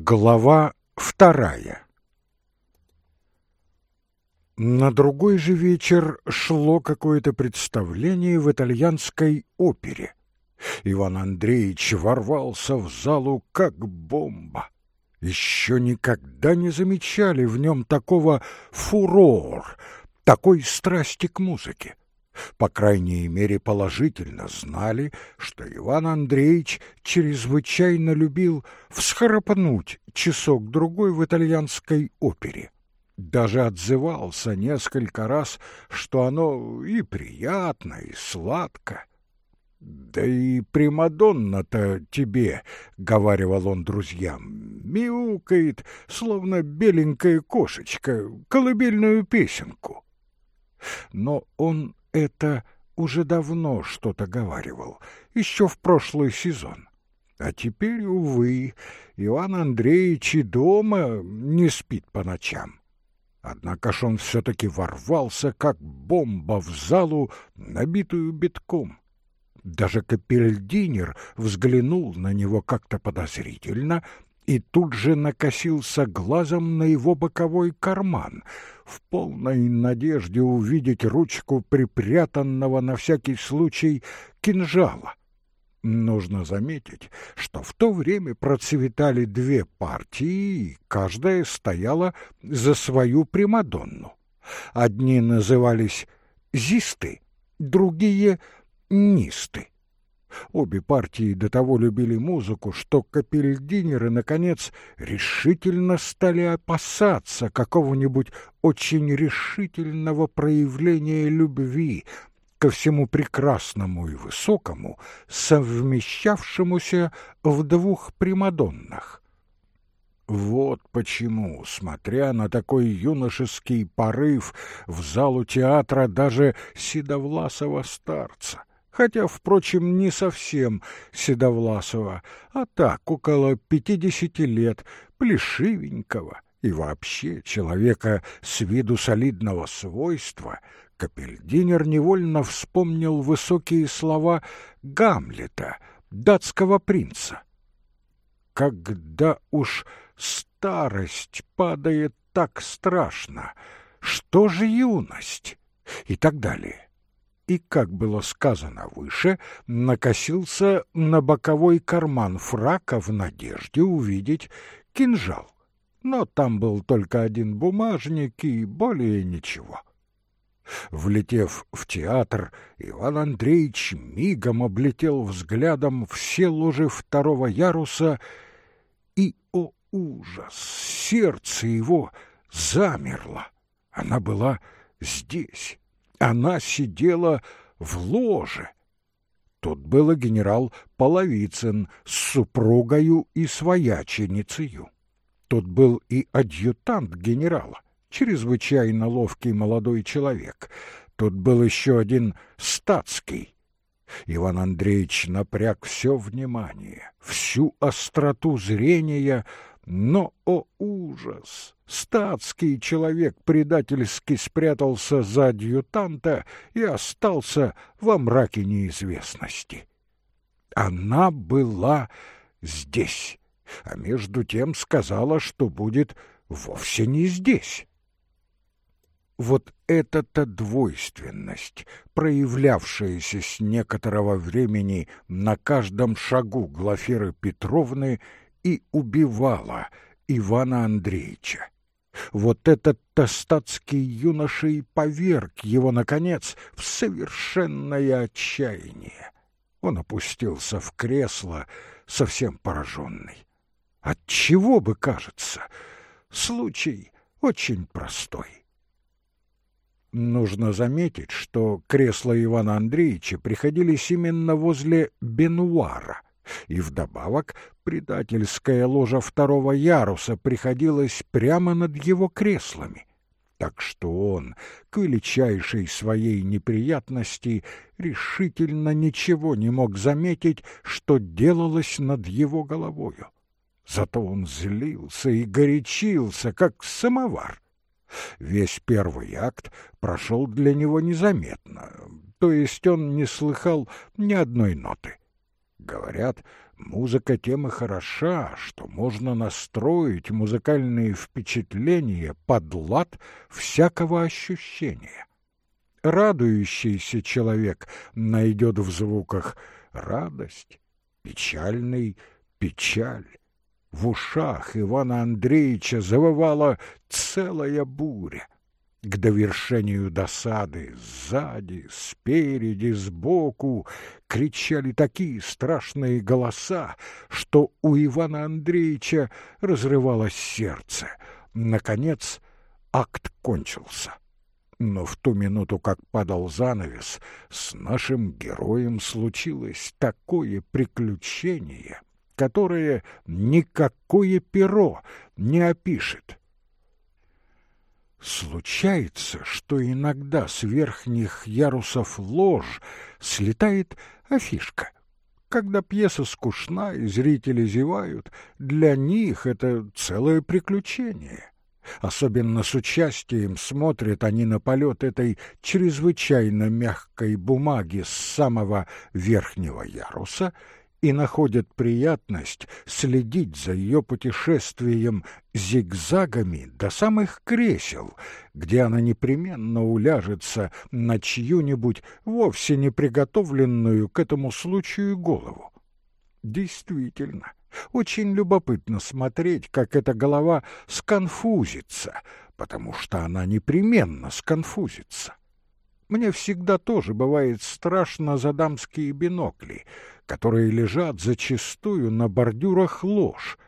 Глава вторая На другой же вечер шло какое-то представление в итальянской опере. Иван Андреевич ворвался в залу как бомба. Еще никогда не замечали в нем такого фурор, такой страсти к музыке по крайней мере положительно знали, что Иван Андреевич чрезвычайно любил всхрапнуть часок-другой в итальянской опере. Даже отзывался несколько раз, что оно и приятно, и сладко. «Да и Примадонна-то тебе, — говаривал он друзьям, — мяукает, словно беленькая кошечка, колыбельную песенку». Но он это уже давно что-то говаривал, еще в прошлый сезон. А теперь, увы, Иван Андреевич и дома не спит по ночам. Однако ж он все-таки ворвался, как бомба в залу, набитую битком. Даже Капельдинер взглянул на него как-то подозрительно и тут же накосился глазом на его боковой карман, в полной надежде увидеть ручку припрятанного на всякий случай кинжала. Нужно заметить, что в то время процветали две партии, и каждая стояла за свою Примадонну. Одни назывались «зисты», другие — «нисты». Обе партии до того любили музыку, что капельдинеры, наконец, решительно стали опасаться какого-нибудь очень решительного проявления любви ко всему прекрасному и высокому, совмещавшемуся в двух примадоннах. Вот почему, смотря на такой юношеский порыв, в залу театра даже седовласого старца хотя, впрочем, не совсем седовласого, а так, около пятидесяти лет, плешивенького и вообще человека с виду солидного свойства, Капельдинер невольно вспомнил высокие слова Гамлета, датского принца. «Когда уж старость падает так страшно, что же юность?» и так далее и, как было сказано выше, накосился на боковой карман фрака в надежде увидеть кинжал. Но там был только один бумажник и более ничего. Влетев в театр, Иван Андреевич мигом облетел взглядом все ложи второго яруса, и, о ужас, сердце его замерло. Она была здесь, она сидела в ложе. Тут было генерал Половицын с супругою и свояченицею. Тут был и адъютант генерала, чрезвычайно ловкий молодой человек. Тут был еще один статский. Иван Андреевич напряг все внимание, всю остроту зрения, но, о ужас! Статский человек предательски спрятался за адъютанта и остался во мраке неизвестности. Она была здесь, а между тем сказала, что будет вовсе не здесь. Вот эта-то двойственность, проявлявшаяся с некоторого времени на каждом шагу Глафиры Петровны, и убивала Ивана Андреевича. Вот этот тостатский юноша и поверг его, наконец, в совершенное отчаяние. Он опустился в кресло, совсем пораженный. Отчего бы, кажется, случай очень простой. Нужно заметить, что кресла Ивана Андреевича приходились именно возле бенуара, и вдобавок предательская ложа второго яруса приходилась прямо над его креслами. Так что он, к величайшей своей неприятности, решительно ничего не мог заметить, что делалось над его головою. Зато он злился и горячился, как самовар. Весь первый акт прошел для него незаметно, то есть он не слыхал ни одной ноты. Говорят, Музыка тем и хороша, что можно настроить музыкальные впечатления под лад всякого ощущения. Радующийся человек найдет в звуках радость, печальный — печаль. В ушах Ивана Андреевича завывала целая буря — к довершению досады сзади, спереди, сбоку кричали такие страшные голоса, что у Ивана Андреевича разрывалось сердце. Наконец акт кончился. Но в ту минуту, как падал занавес, с нашим героем случилось такое приключение, которое никакое перо не опишет. Случается, что иногда с верхних ярусов лож слетает афишка. Когда пьеса скучна и зрители зевают, для них это целое приключение. Особенно с участием смотрят они на полет этой чрезвычайно мягкой бумаги с самого верхнего яруса и находят приятность следить за ее путешествием зигзагами до самых кресел, где она непременно уляжется на чью-нибудь вовсе не приготовленную к этому случаю голову. Действительно, очень любопытно смотреть, как эта голова сконфузится, потому что она непременно сконфузится. Мне всегда тоже бывает страшно за дамские бинокли, которые лежат зачастую на бордюрах лож.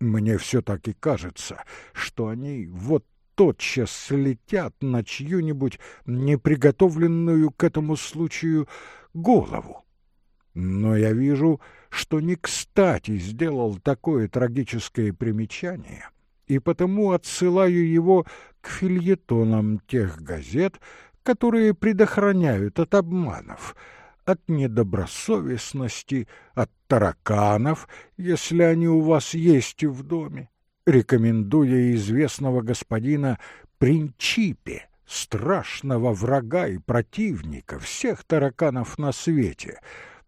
Мне все так и кажется, что они вот тотчас слетят на чью-нибудь неприготовленную к этому случаю голову. Но я вижу, что не кстати сделал такое трагическое примечание, и потому отсылаю его к фильетонам тех газет, которые предохраняют от обманов, от недобросовестности, от тараканов, если они у вас есть в доме, рекомендуя известного господина Принчипе, страшного врага и противника всех тараканов на свете,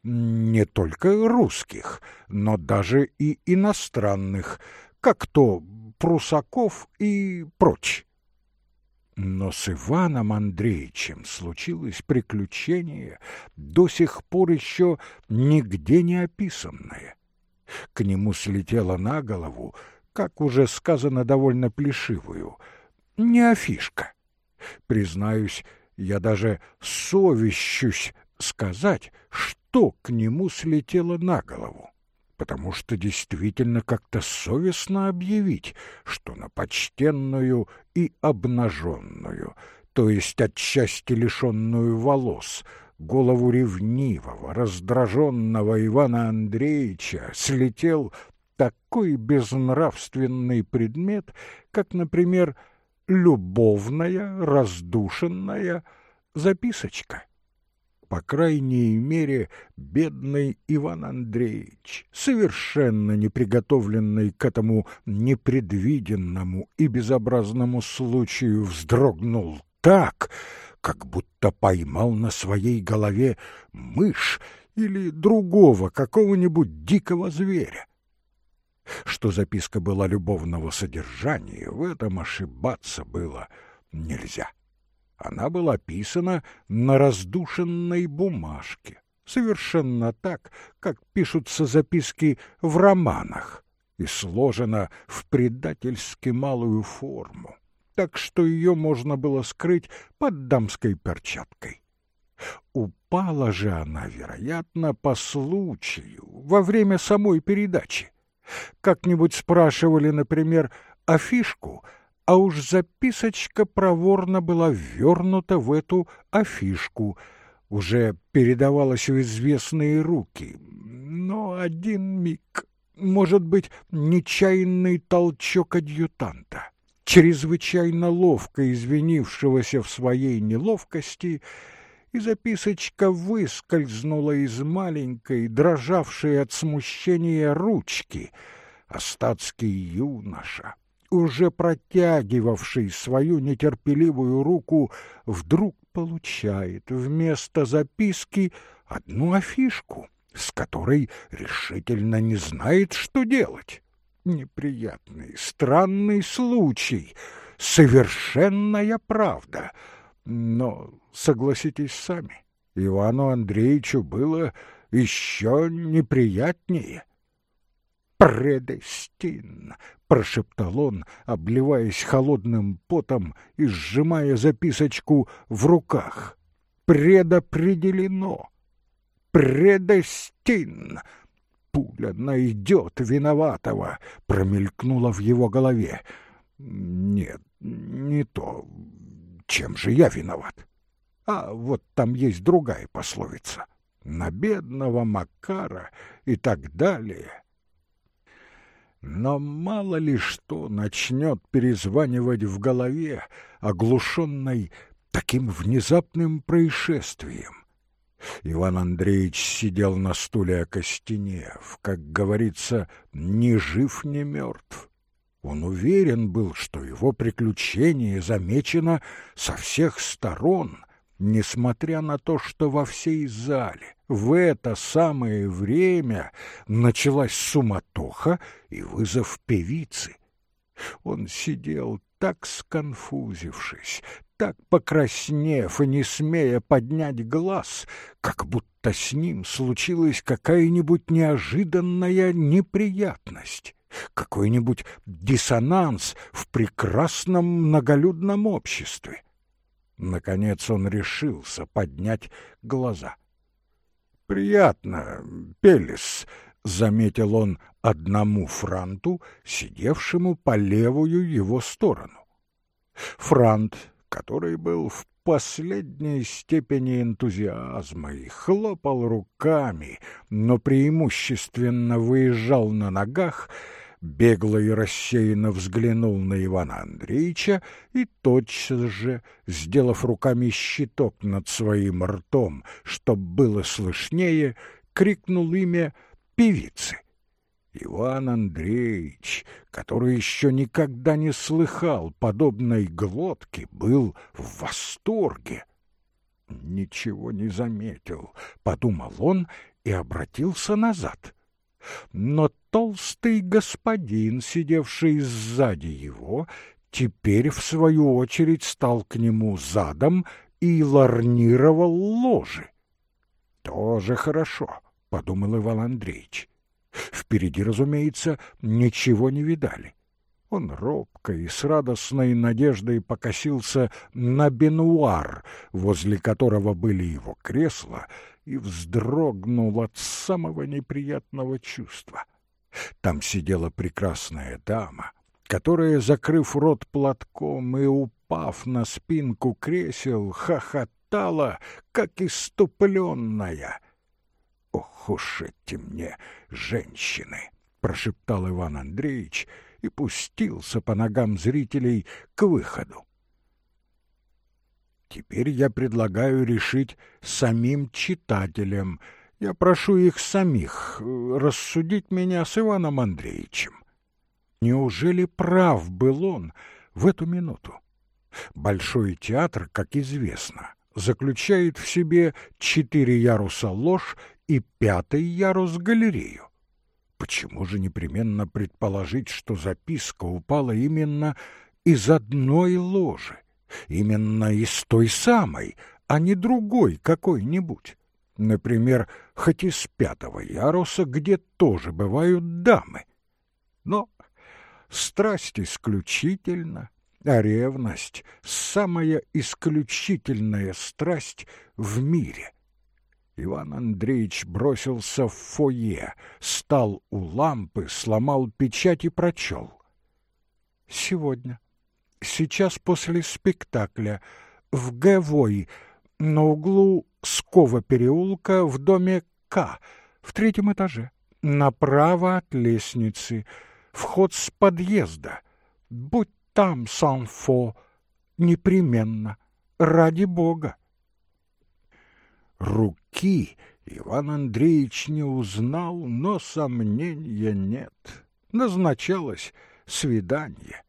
не только русских, но даже и иностранных, как то Прусаков и прочь. Но с Иваном Андреевичем случилось приключение, до сих пор еще нигде не описанное. К нему слетела на голову, как уже сказано довольно плешивую, не афишка. Признаюсь, я даже совещусь сказать, что к нему слетело на голову потому что действительно как-то совестно объявить, что на почтенную и обнаженную, то есть отчасти лишенную волос, голову ревнивого, раздраженного Ивана Андреевича слетел такой безнравственный предмет, как, например, любовная, раздушенная записочка по крайней мере, бедный Иван Андреевич, совершенно неприготовленный к этому непредвиденному и безобразному случаю, вздрогнул так, как будто поймал на своей голове мышь или другого какого-нибудь дикого зверя. Что записка была любовного содержания, в этом ошибаться было нельзя. Она была писана на раздушенной бумажке, совершенно так, как пишутся записки в романах, и сложена в предательски малую форму, так что ее можно было скрыть под дамской перчаткой. Упала же она, вероятно, по случаю, во время самой передачи. Как-нибудь спрашивали, например, афишку — а уж записочка проворно была ввернута в эту афишку, уже передавалась в известные руки. Но один миг, может быть, нечаянный толчок адъютанта, чрезвычайно ловко извинившегося в своей неловкости, и записочка выскользнула из маленькой, дрожавшей от смущения ручки. Остатский юноша, уже протягивавший свою нетерпеливую руку, вдруг получает вместо записки одну афишку, с которой решительно не знает, что делать. Неприятный, странный случай, совершенная правда. Но, согласитесь сами, Ивану Андреевичу было еще неприятнее. «Предестин!» — прошептал он, обливаясь холодным потом и сжимая записочку в руках. «Предопределено! Предестин!» «Пуля найдет виноватого!» — промелькнуло в его голове. «Нет, не то. Чем же я виноват?» А вот там есть другая пословица. На бедного Макара и так далее. Но мало ли что начнет перезванивать в голове, оглушенной таким внезапным происшествием. Иван Андреевич сидел на стуле окостенев, как говорится, ни жив, ни мертв. Он уверен был, что его приключение замечено со всех сторон, несмотря на то, что во всей зале в это самое время началась суматоха и вызов певицы. Он сидел так сконфузившись, так покраснев и не смея поднять глаз, как будто с ним случилась какая-нибудь неожиданная неприятность, какой-нибудь диссонанс в прекрасном многолюдном обществе. Наконец он решился поднять глаза. «Приятно, Пелес», — заметил он одному франту, сидевшему по левую его сторону. Франт, который был в последней степени энтузиазма и хлопал руками, но преимущественно выезжал на ногах, — бегло и рассеянно взглянул на Ивана Андреевича и тотчас же, сделав руками щиток над своим ртом, чтоб было слышнее, крикнул имя певицы. Иван Андреевич, который еще никогда не слыхал подобной глотки, был в восторге. «Ничего не заметил», — подумал он и обратился назад — но толстый господин, сидевший сзади его, теперь, в свою очередь, стал к нему задом и ларнировал ложи. «Тоже хорошо», — подумал Иван Андреевич. Впереди, разумеется, ничего не видали. Он робко и с радостной надеждой покосился на бенуар, возле которого были его кресла, и вздрогнул от самого неприятного чувства. Там сидела прекрасная дама, которая, закрыв рот платком и упав на спинку кресел, хохотала, как иступленная. «Ох уж эти мне женщины!» — прошептал Иван Андреевич и пустился по ногам зрителей к выходу. Теперь я предлагаю решить самим читателям. Я прошу их самих э, рассудить меня с Иваном Андреевичем. Неужели прав был он в эту минуту? Большой театр, как известно, заключает в себе четыре яруса ложь и пятый ярус галерею. Почему же непременно предположить, что записка упала именно из одной ложи? Именно из той самой, а не другой какой-нибудь. Например, хоть из пятого яруса, где тоже бывают дамы. Но страсть исключительно, а ревность — самая исключительная страсть в мире. Иван Андреевич бросился в фойе, стал у лампы, сломал печать и прочел. «Сегодня сейчас после спектакля в Гэвой на углу Скова переулка в доме К в третьем этаже. Направо от лестницы. Вход с подъезда. Будь там, Санфо, непременно. Ради Бога. Руки Иван Андреевич не узнал, но сомнения нет. Назначалось свидание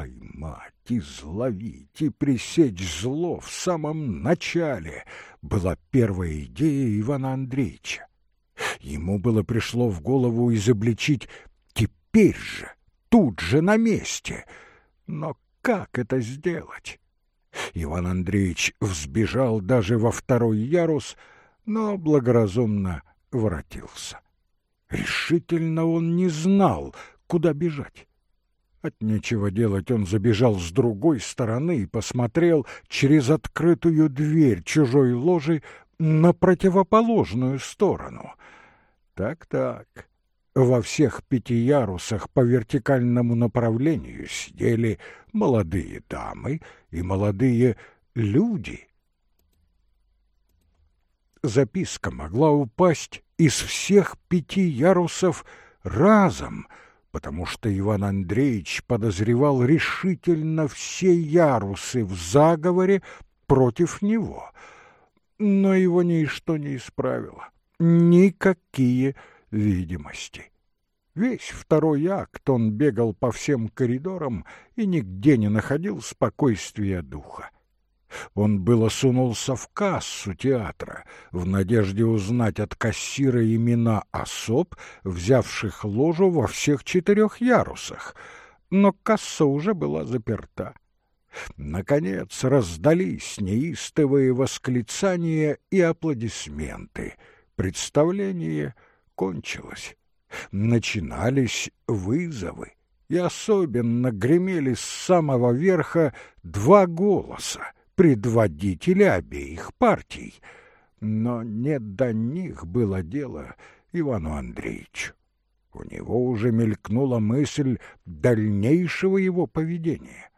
поймать, изловить и пресечь зло в самом начале была первая идея Ивана Андреевича. Ему было пришло в голову изобличить теперь же, тут же на месте. Но как это сделать? Иван Андреевич взбежал даже во второй ярус, но благоразумно воротился. Решительно он не знал, куда бежать. От нечего делать он забежал с другой стороны и посмотрел через открытую дверь чужой ложи на противоположную сторону. Так-так, во всех пяти ярусах по вертикальному направлению сидели молодые дамы и молодые люди. Записка могла упасть из всех пяти ярусов разом — потому что Иван Андреевич подозревал решительно все ярусы в заговоре против него. Но его ничто не исправило, никакие видимости. Весь второй акт он бегал по всем коридорам и нигде не находил спокойствия духа. Он было сунулся в кассу театра в надежде узнать от кассира имена особ, взявших ложу во всех четырех ярусах, но касса уже была заперта. Наконец раздались неистовые восклицания и аплодисменты. Представление кончилось. Начинались вызовы, и особенно гремели с самого верха два голоса — предводители обеих партий. Но не до них было дело Ивану Андреевичу. У него уже мелькнула мысль дальнейшего его поведения.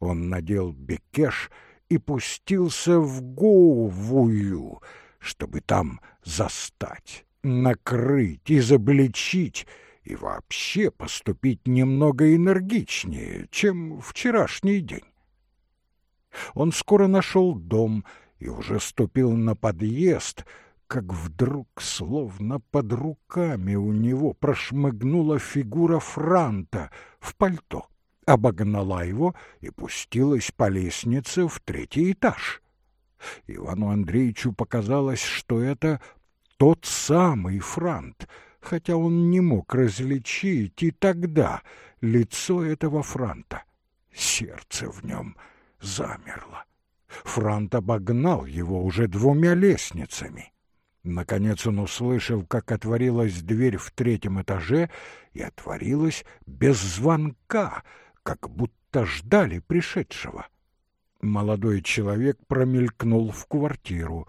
Он надел бекеш и пустился в Говую, чтобы там застать, накрыть, изобличить и вообще поступить немного энергичнее, чем вчерашний день. Он скоро нашел дом и уже ступил на подъезд, как вдруг, словно под руками у него прошмыгнула фигура франта в пальто, обогнала его и пустилась по лестнице в третий этаж. Ивану Андреевичу показалось, что это тот самый франт, хотя он не мог различить и тогда лицо этого франта. Сердце в нем — замерло. Франт обогнал его уже двумя лестницами. Наконец он услышал, как отворилась дверь в третьем этаже, и отворилась без звонка, как будто ждали пришедшего. Молодой человек промелькнул в квартиру.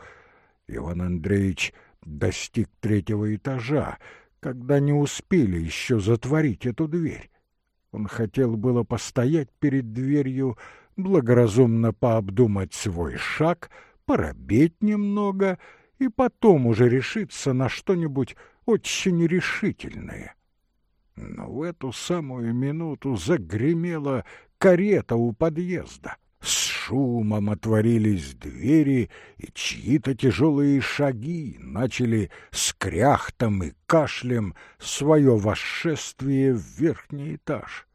Иван Андреевич достиг третьего этажа, когда не успели еще затворить эту дверь. Он хотел было постоять перед дверью, благоразумно пообдумать свой шаг, поробеть немного и потом уже решиться на что-нибудь очень решительное. Но в эту самую минуту загремела карета у подъезда. С шумом отворились двери, и чьи-то тяжелые шаги начали с кряхтом и кашлем свое восшествие в верхний этаж.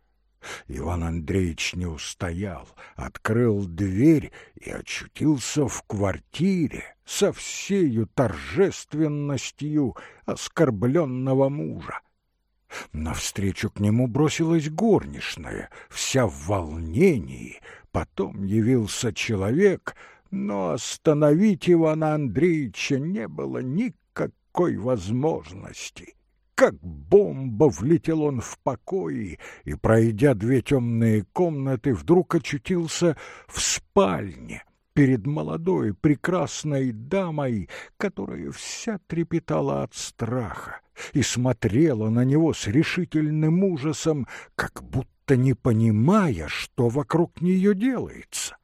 Иван Андреевич не устоял, открыл дверь и очутился в квартире со всею торжественностью оскорбленного мужа. Навстречу к нему бросилась горничная, вся в волнении. Потом явился человек, но остановить Ивана Андреевича не было никакой возможности. Как бомба влетел он в покои и, пройдя две темные комнаты, вдруг очутился в спальне перед молодой прекрасной дамой, которая вся трепетала от страха и смотрела на него с решительным ужасом, как будто не понимая, что вокруг нее делается.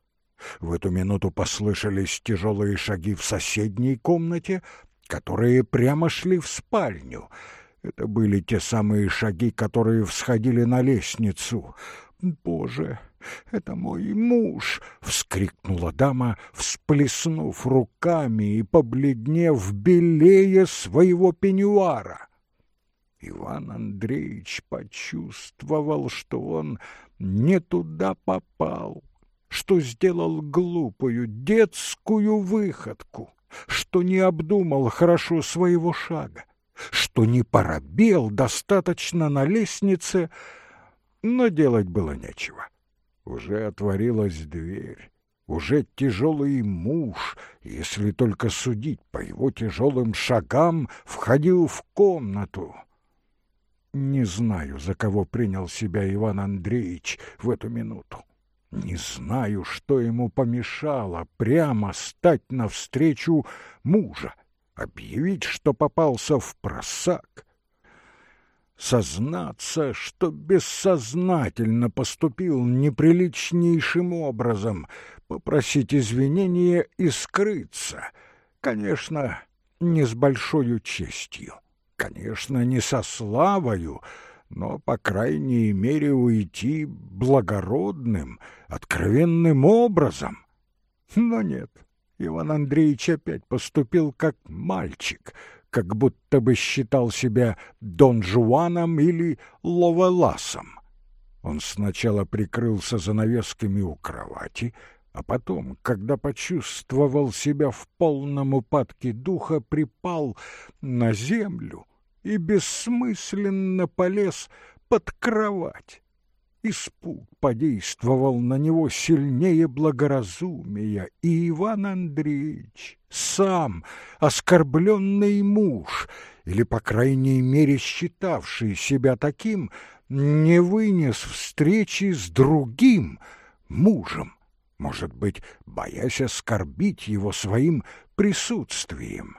В эту минуту послышались тяжелые шаги в соседней комнате, которые прямо шли в спальню — это были те самые шаги, которые всходили на лестницу. «Боже, это мой муж!» — вскрикнула дама, всплеснув руками и побледнев белее своего пеньюара. Иван Андреевич почувствовал, что он не туда попал, что сделал глупую детскую выходку, что не обдумал хорошо своего шага что не поробел достаточно на лестнице, но делать было нечего. Уже отворилась дверь, уже тяжелый муж, если только судить по его тяжелым шагам, входил в комнату. Не знаю, за кого принял себя Иван Андреевич в эту минуту. Не знаю, что ему помешало прямо стать навстречу мужа, объявить, что попался в просак. Сознаться, что бессознательно поступил неприличнейшим образом, попросить извинения и скрыться. Конечно, не с большой честью, конечно, не со славою, но, по крайней мере, уйти благородным, откровенным образом. Но нет, Иван Андреевич опять поступил как мальчик, как будто бы считал себя Дон Жуаном или Ловеласом. Он сначала прикрылся занавесками у кровати, а потом, когда почувствовал себя в полном упадке духа, припал на землю и бессмысленно полез под кровать. Испуг подействовал на него сильнее благоразумия, и Иван Андреевич, сам оскорбленный муж, или, по крайней мере, считавший себя таким, не вынес встречи с другим мужем, может быть, боясь оскорбить его своим присутствием.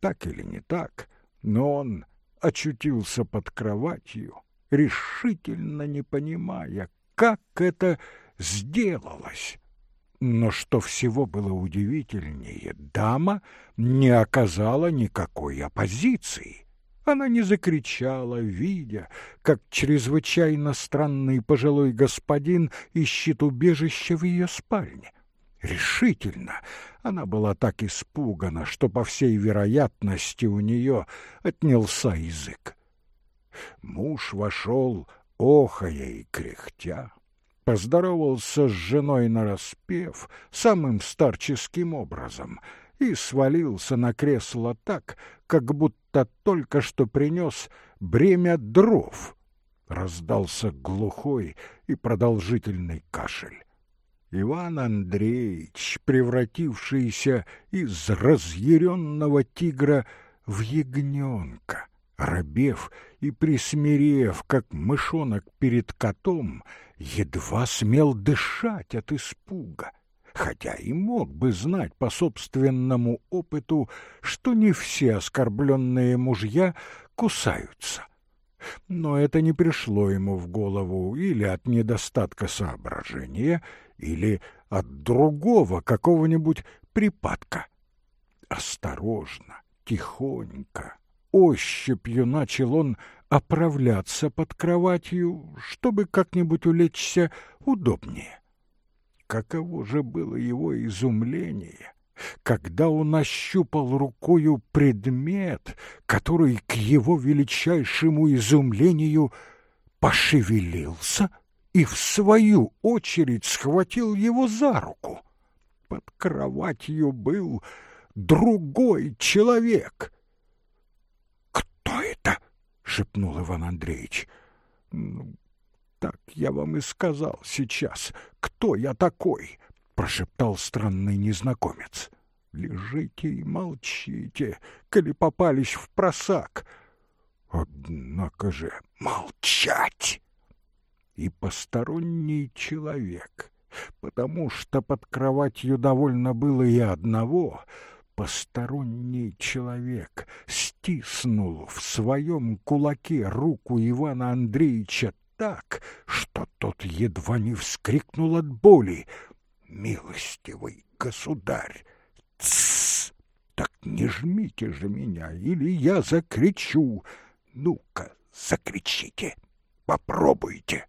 Так или не так, но он очутился под кроватью, решительно не понимая, как это сделалось. Но что всего было удивительнее, дама не оказала никакой оппозиции. Она не закричала, видя, как чрезвычайно странный пожилой господин ищет убежище в ее спальне. Решительно она была так испугана, что, по всей вероятности, у нее отнялся язык. Муж вошел, охая и кряхтя, поздоровался с женой нараспев самым старческим образом и свалился на кресло так, как будто только что принес бремя дров. Раздался глухой и продолжительный кашель. Иван Андреевич, превратившийся из разъяренного тигра в ягненка, робев и присмирев, как мышонок перед котом, едва смел дышать от испуга, хотя и мог бы знать по собственному опыту, что не все оскорбленные мужья кусаются. Но это не пришло ему в голову или от недостатка соображения, или от другого какого-нибудь припадка. Осторожно, тихонько, ощупью начал он оправляться под кроватью, чтобы как-нибудь улечься удобнее. Каково же было его изумление, когда он ощупал рукою предмет, который к его величайшему изумлению пошевелился — и в свою очередь схватил его за руку. Под кроватью был другой человек. Шепнул Иван Андреевич. «Ну, так я вам и сказал сейчас, кто я такой?» — прошептал странный незнакомец. «Лежите и молчите, коли попались в просак». «Однако же молчать!» и посторонний человек, потому что под кроватью довольно было и одного, посторонний человек стиснул в своем кулаке руку Ивана Андреевича так, что тот едва не вскрикнул от боли. «Милостивый государь! Тссс! Так не жмите же меня, или я закричу! Ну-ка, закричите! Попробуйте!»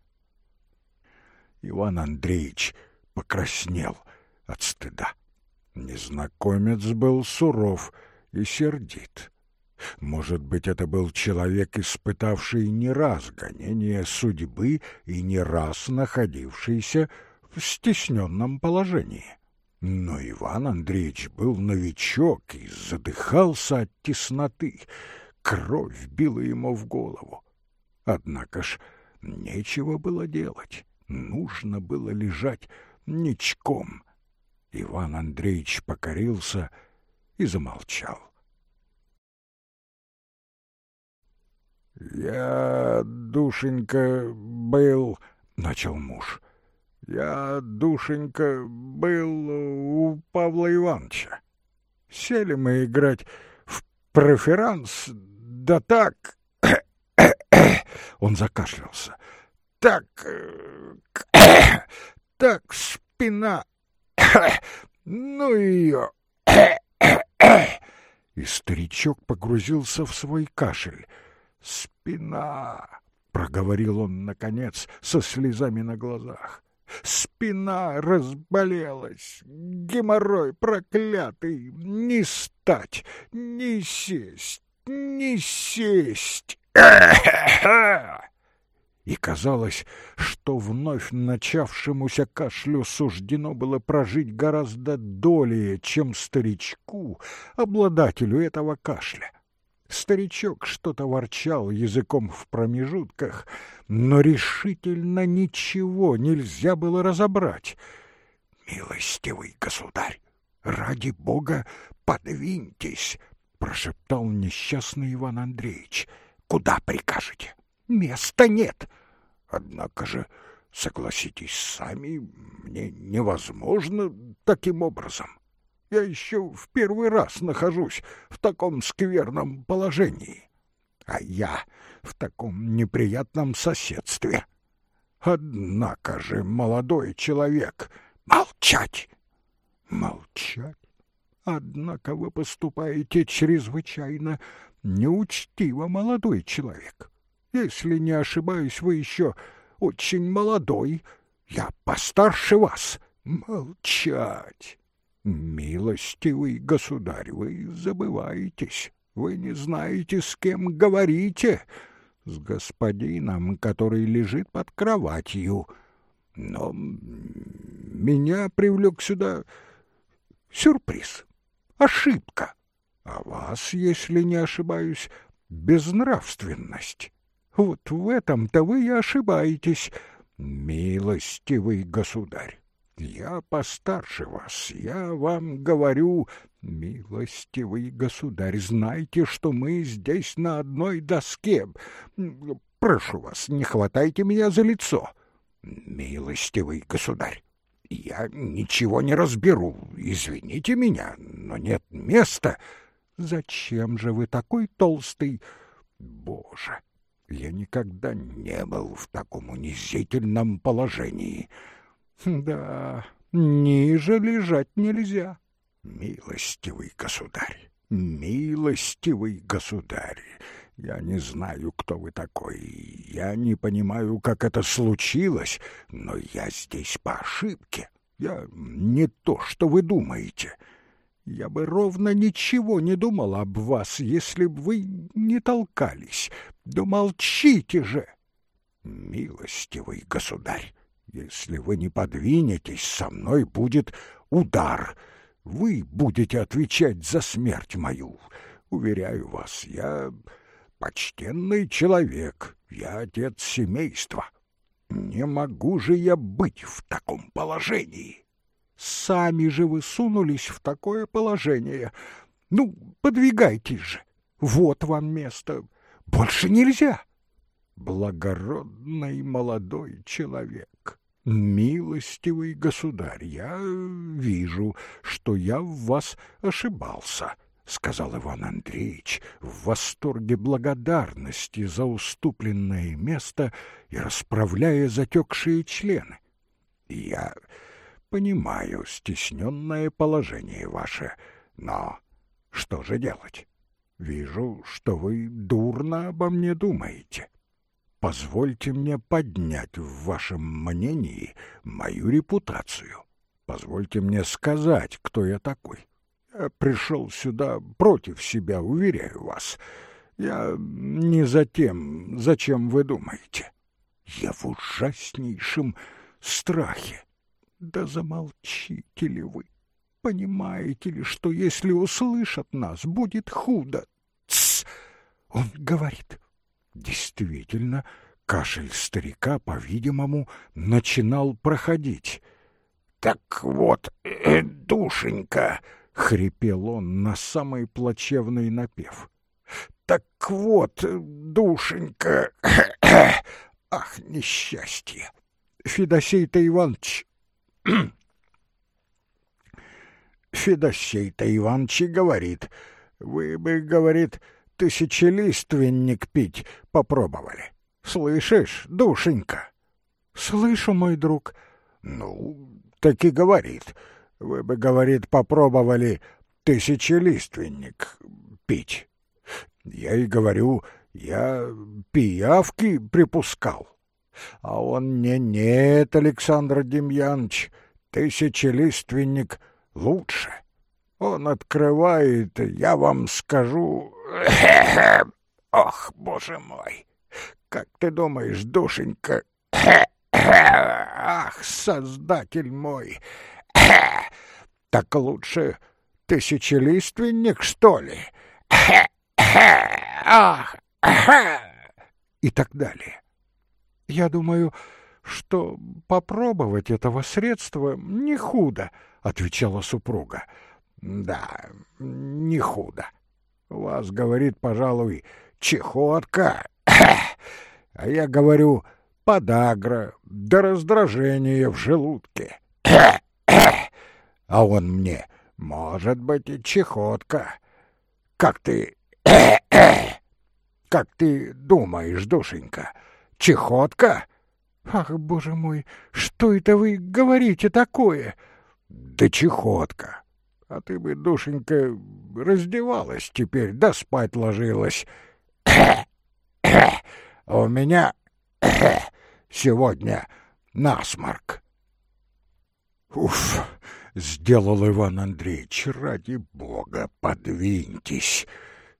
Иван Андреевич покраснел от стыда. Незнакомец был суров и сердит. Может быть, это был человек, испытавший не раз гонение судьбы и не раз находившийся в стесненном положении. Но Иван Андреевич был новичок и задыхался от тесноты. кровь била ему в голову. Однако ж нечего было делать, нужно было лежать ничком. Иван Андреевич покорился и замолчал. «Я, душенька, был...» — начал муж. «Я, душенька, был у Павла Ивановича. Сели мы играть в проферанс, да так...» Он закашлялся. «Так... так спина... ну ее...» И старичок погрузился в свой кашель. «Спина!» — проговорил он, наконец, со слезами на глазах. «Спина разболелась! Геморрой проклятый! Не стать, не сесть, не сесть!» И казалось, что вновь начавшемуся кашлю суждено было прожить гораздо долее, чем старичку, обладателю этого кашля. Старичок что-то ворчал языком в промежутках, но решительно ничего нельзя было разобрать. «Милостивый государь, ради бога, подвиньтесь!» — прошептал несчастный Иван Андреевич. «Куда прикажете? Места нет!» «Однако же, согласитесь сами, мне невозможно таким образом. Я еще в первый раз нахожусь в таком скверном положении. А я в таком неприятном соседстве. Однако же, молодой человек, молчать! Молчать? Однако вы поступаете чрезвычайно неучтиво, молодой человек. Если не ошибаюсь, вы еще очень молодой. Я постарше вас. Молчать! «Милостивый государь, вы забываетесь, вы не знаете, с кем говорите, с господином, который лежит под кроватью. Но меня привлек сюда сюрприз, ошибка, а вас, если не ошибаюсь, безнравственность. Вот в этом-то вы и ошибаетесь, милостивый государь. Я постарше вас, я вам говорю, милостивый государь, знайте, что мы здесь на одной доске. Прошу вас, не хватайте меня за лицо. Милостивый государь, я ничего не разберу, извините меня, но нет места. Зачем же вы такой толстый? Боже, я никогда не был в таком унизительном положении. Да, ниже лежать нельзя. Милостивый государь, милостивый государь, я не знаю, кто вы такой, я не понимаю, как это случилось, но я здесь по ошибке. Я не то, что вы думаете. Я бы ровно ничего не думал об вас, если бы вы не толкались. Да молчите же! Милостивый государь, если вы не подвинетесь, со мной будет удар. Вы будете отвечать за смерть мою. Уверяю вас, я почтенный человек, я отец семейства. Не могу же я быть в таком положении. Сами же вы сунулись в такое положение. Ну, подвигайтесь же. Вот вам место. Больше нельзя благородный молодой человек. Милостивый государь, я вижу, что я в вас ошибался, сказал Иван Андреевич в восторге благодарности за уступленное место и расправляя затекшие члены. Я понимаю стесненное положение ваше, но что же делать? Вижу, что вы дурно обо мне думаете. Позвольте мне поднять в вашем мнении мою репутацию. Позвольте мне сказать, кто я такой. Я пришел сюда против себя, уверяю вас. Я не за тем, зачем вы думаете. Я в ужаснейшем страхе. Да замолчите ли вы? Понимаете ли, что если услышат нас, будет худо? Тсс! Он говорит. Действительно, кашель старика, по-видимому, начинал проходить. «Так вот, э, душенька!» — хрипел он на самый плачевный напев. «Так вот, душенька! Ах, несчастье! Федосей-то Иванович Федосей-то Иванович говорит, вы бы, говорит, тысячелиственник пить попробовали. Слышишь, душенька? Слышу, мой друг. Ну, так и говорит. Вы бы, говорит, попробовали тысячелиственник пить. Я и говорю, я пиявки припускал. А он мне нет, Александр Демьянович, тысячелиственник лучше. Он открывает, я вам скажу... Ох, боже мой! Как ты думаешь, душенька? Ах, создатель мой! Так лучше тысячелиственник, что ли? Ах! И так далее. Я думаю, что попробовать этого средства не худо, отвечала супруга. Да, не худо. У вас, говорит, пожалуй, чехотка. А я говорю, подагра, да раздражение в желудке. А он мне, может быть, и чехотка. Как ты... Как ты думаешь, душенька, чехотка? Ах, боже мой, что это вы говорите такое? Да чехотка. А ты бы, душенька, раздевалась теперь, да спать ложилась. А у меня сегодня насморк. Уф, сделал Иван Андреевич, ради бога, подвиньтесь.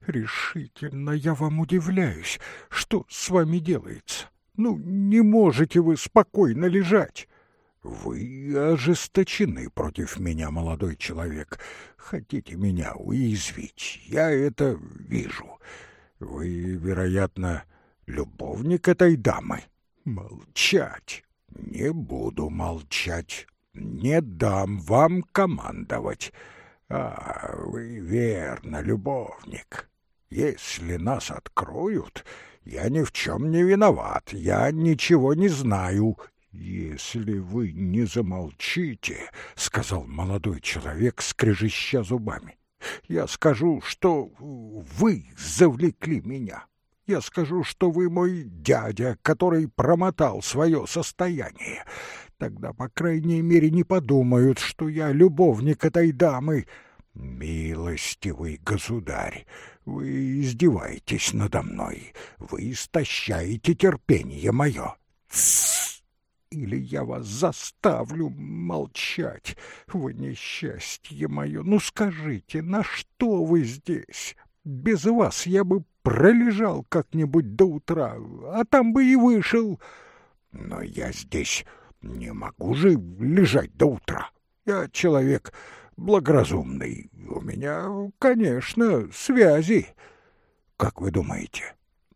Решительно я вам удивляюсь, что с вами делается. Ну, не можете вы спокойно лежать. Вы ожесточены против меня, молодой человек. Хотите меня уязвить. Я это вижу. Вы, вероятно, любовник этой дамы. Молчать. Не буду молчать. Не дам вам командовать. А, вы верно, любовник. Если нас откроют, я ни в чем не виноват, я ничего не знаю. Если вы не замолчите, — сказал молодой человек, скрежеща зубами, — я скажу, что вы завлекли меня. Я скажу, что вы мой дядя, который промотал свое состояние. Тогда, по крайней мере, не подумают, что я любовник этой дамы. Милостивый государь, вы издеваетесь надо мной, вы истощаете терпение мое. Тссс! Или я вас заставлю молчать. Вы несчастье мое, ну скажите, на что вы здесь? Без вас я бы пролежал как-нибудь до утра, а там бы и вышел. Но я здесь не могу же лежать до утра. Я человек благоразумный. У меня, конечно, связи. Как вы думаете,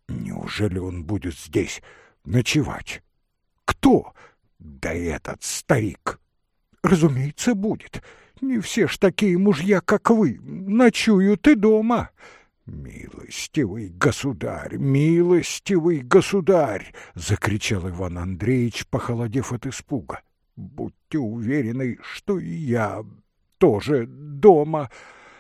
неужели он будет здесь ночевать? Кто? Да этот старик. Разумеется, будет. Не все ж такие мужья, как вы, ночуют и дома. «Милостивый государь, милостивый государь!» — закричал Иван Андреевич, похолодев от испуга. «Будьте уверены, что и я тоже дома,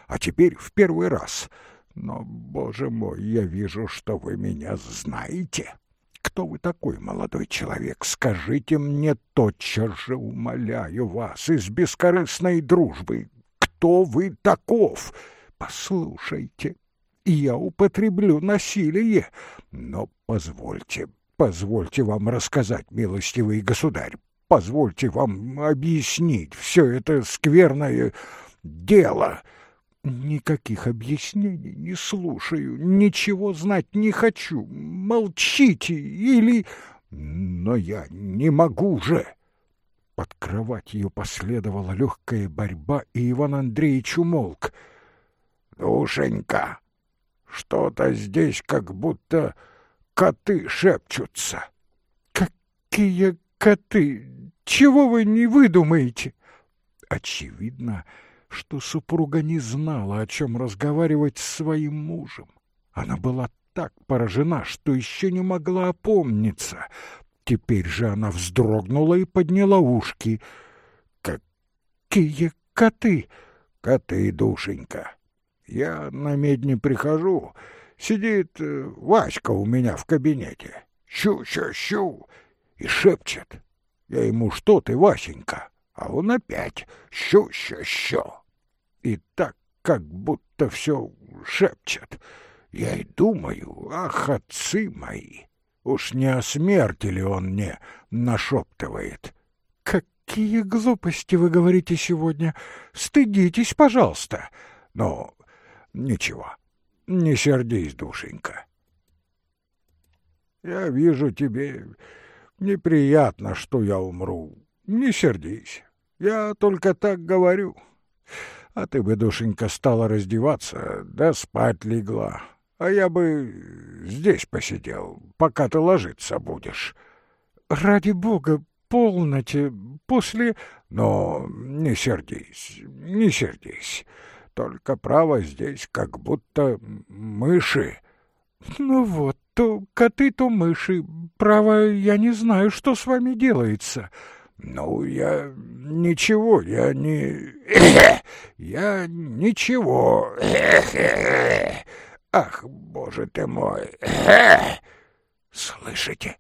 а теперь в первый раз. Но, боже мой, я вижу, что вы меня знаете. Кто вы такой, молодой человек? Скажите мне тотчас же, умоляю вас, из бескорыстной дружбы. Кто вы таков? Послушайте, я употреблю насилие, но позвольте, позвольте вам рассказать, милостивый государь, Позвольте вам объяснить все это скверное дело. Никаких объяснений не слушаю, ничего знать не хочу. Молчите или... Но я не могу же. Под кроватью последовала легкая борьба, и Иван Андреевич умолк. «Душенька, Что-то здесь как будто коты шепчутся. Какие коты? Чего вы не выдумаете? Очевидно, что супруга не знала, о чем разговаривать с своим мужем. Она была так поражена, что еще не могла опомниться. Теперь же она вздрогнула и подняла ушки. «Какие коты!» «Коты, душенька! Я на медне прихожу, сидит э, Васька у меня в кабинете, щу-щу-щу, и шепчет. Я ему, что ты, Васенька? А он опять щу-щу-щу. И так, как будто все шепчет. Я и думаю, ах, отцы мои, уж не о смерти ли он мне нашептывает? Какие глупости вы говорите сегодня! Стыдитесь, пожалуйста. Но ничего, не сердись, душенька. Я вижу тебе неприятно, что я умру. Не сердись. Я только так говорю. А ты бы, душенька, стала раздеваться, да спать легла а я бы здесь посидел, пока ты ложиться будешь. Ради бога, полноте, после... Но не сердись, не сердись. Только право здесь как будто мыши. Ну вот, то коты, то мыши. Право, я не знаю, что с вами делается. Ну, я ничего, я не... Я ничего. Ах, боже ты мой! Слышите?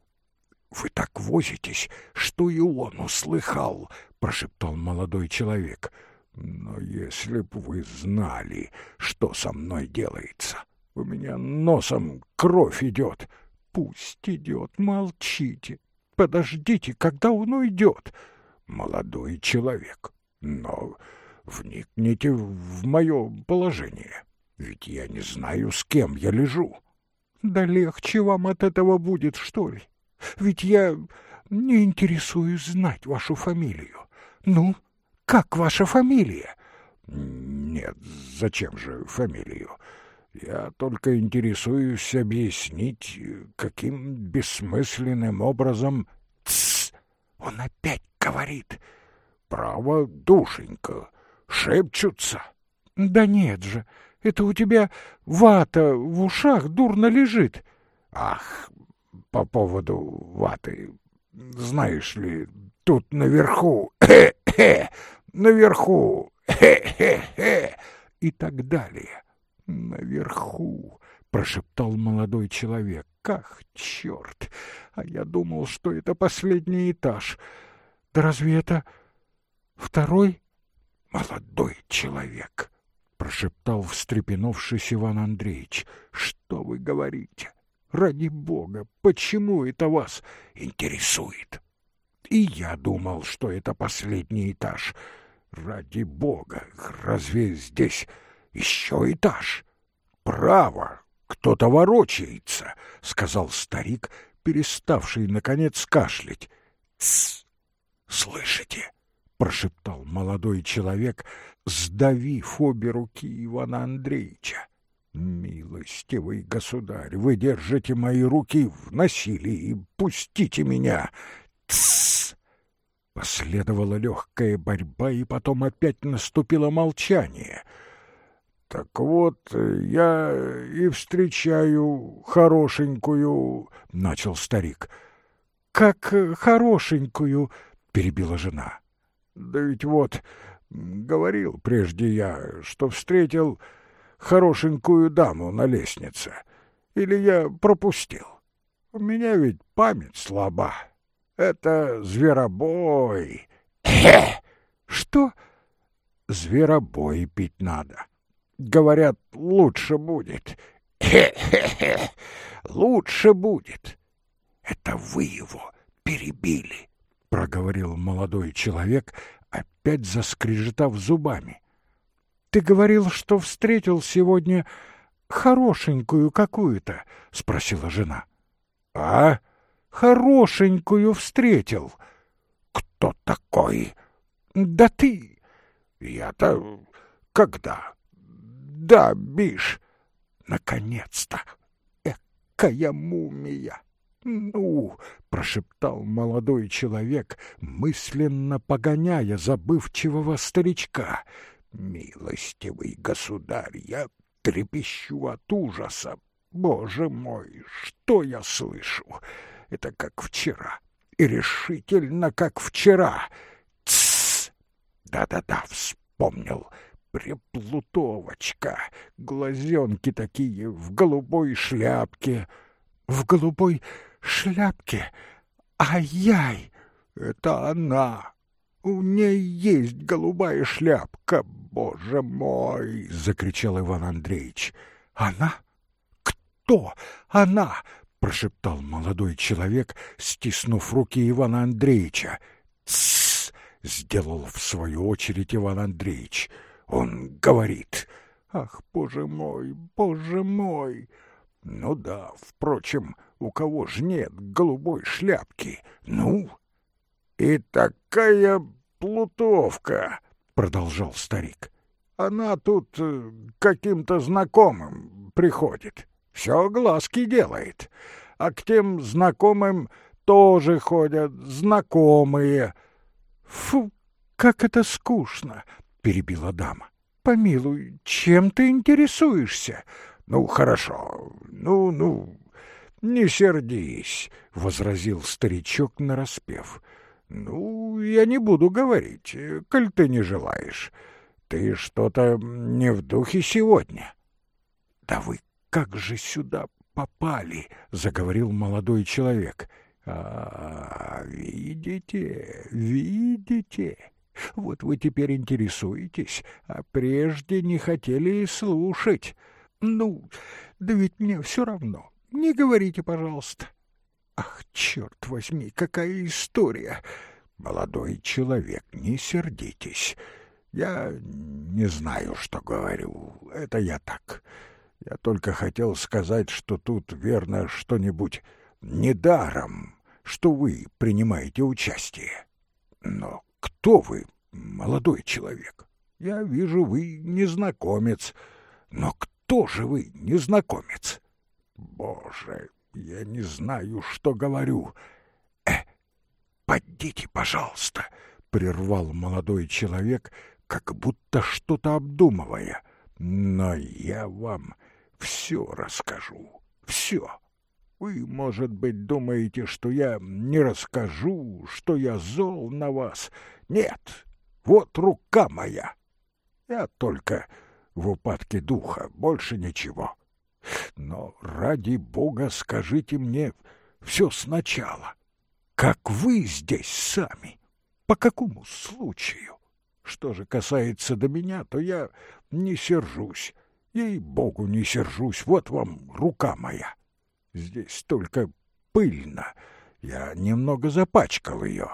Вы так возитесь, что и он услыхал, прошептал молодой человек. Но если б вы знали, что со мной делается, у меня носом кровь идет. Пусть идет, молчите. Подождите, когда он уйдет. Молодой человек, но вникните в мое положение. Ведь я не знаю, с кем я лежу. Да легче вам от этого будет, что ли? Ведь я не интересуюсь знать вашу фамилию. Ну, как ваша фамилия? Нет, зачем же фамилию? Я только интересуюсь объяснить, каким бессмысленным образом... Тссс! Он опять говорит. Право, душенька, шепчутся. Да нет же, это у тебя вата в ушах дурно лежит. Ах, по поводу ваты. Знаешь ли, тут наверху, хе-хе, наверху, хе-хе-хе, и так далее. Наверху, прошептал молодой человек. Ах, черт! А я думал, что это последний этаж. Да разве это второй? Молодой человек прошептал встрепенувшись Иван Андреевич. Что вы говорите? Ради бога, почему это вас интересует? И я думал, что это последний этаж. Ради бога, разве здесь еще этаж? Право, кто-то ворочается, сказал старик, переставший наконец кашлять. Тсс! Слышите? прошептал молодой человек, сдавив обе руки Ивана Андреевича. «Милостивый государь, вы держите мои руки в насилии, пустите меня!» «Тссс!» Последовала легкая борьба, и потом опять наступило молчание. «Так вот, я и встречаю хорошенькую...» — начал старик. «Как хорошенькую?» — перебила жена. «Да ведь вот Говорил прежде я, что встретил хорошенькую даму на лестнице. Или я пропустил? У меня ведь память слаба. Это зверобой. Что? Зверобой пить надо. Говорят, лучше будет. Хе-хе-хе! Лучше будет. Это вы его перебили, проговорил молодой человек, опять заскрежетав зубами. — Ты говорил, что встретил сегодня хорошенькую какую-то? — спросила жена. — А? Хорошенькую встретил. — Кто такой? — Да ты. — Я-то когда? — Да, Биш. наконец-то! Экая мумия! «Ну!» — прошептал молодой человек, мысленно погоняя забывчивого старичка. «Милостивый государь, я трепещу от ужаса. Боже мой, что я слышу? Это как вчера, и решительно как вчера. Тссс! Да-да-да, вспомнил. Преплутовочка, глазенки такие в голубой шляпке. В голубой шляпке? Ай-яй! Это она! У ней есть голубая шляпка, боже мой!» — закричал Иван Андреевич. «Она? Кто она?» — прошептал молодой человек, стиснув руки Ивана Андреевича. «Тссс!» — сделал в свою очередь Иван Андреевич. «Он говорит. Ах, боже мой, боже мой!» «Ну да, впрочем, у кого ж нет голубой шляпки? Ну, «И такая плутовка», — продолжал старик. «Она тут э, каким-то знакомым приходит, все глазки делает, а к тем знакомым тоже ходят знакомые». «Фу, как это скучно!» — перебила дама. «Помилуй, чем ты интересуешься?» «Ну, хорошо, ну, ну, не сердись», — возразил старичок нараспев. «Ну, я не буду говорить, коль ты не желаешь. Ты что-то не в духе сегодня». «Да вы как же сюда попали?» — заговорил молодой человек. «А, видите, видите, вот вы теперь интересуетесь, а прежде не хотели и слушать. Ну, да ведь мне все равно. Не говорите, пожалуйста. Ах, черт возьми, какая история! Молодой человек, не сердитесь. Я не знаю, что говорю. Это я так. Я только хотел сказать, что тут, верно, что-нибудь недаром, что вы принимаете участие. Но кто вы, молодой человек? Я вижу, вы незнакомец. Но кто же вы, незнакомец? Боже, я не знаю, что говорю. Э, подите, пожалуйста, прервал молодой человек, как будто что-то обдумывая. Но я вам все расскажу, все. Вы, может быть, думаете, что я не расскажу, что я зол на вас. Нет, вот рука моя. Я только в упадке духа, больше ничего. Но ради бога скажите мне все сначала. Как вы здесь сами? По какому случаю? Что же касается до меня, то я не сержусь. Ей-богу, не сержусь. Вот вам рука моя. Здесь только пыльно. Я немного запачкал ее,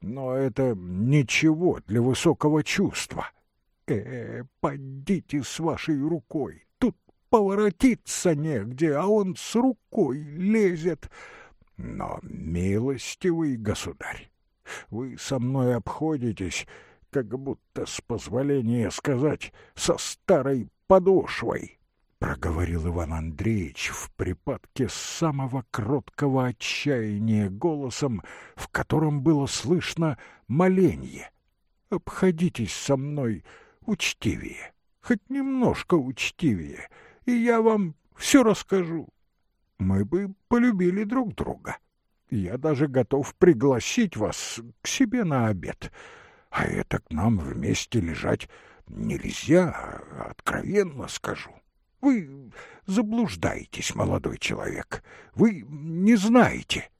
но это ничего для высокого чувства. Э, подите с вашей рукой, поворотиться негде, а он с рукой лезет. Но, милостивый государь, вы со мной обходитесь, как будто, с позволения сказать, со старой подошвой, — проговорил Иван Андреевич в припадке самого кроткого отчаяния голосом, в котором было слышно моленье. «Обходитесь со мной учтивее, хоть немножко учтивее, и я вам все расскажу. Мы бы полюбили друг друга. Я даже готов пригласить вас к себе на обед. А это к нам вместе лежать нельзя, откровенно скажу. Вы заблуждаетесь, молодой человек. Вы не знаете.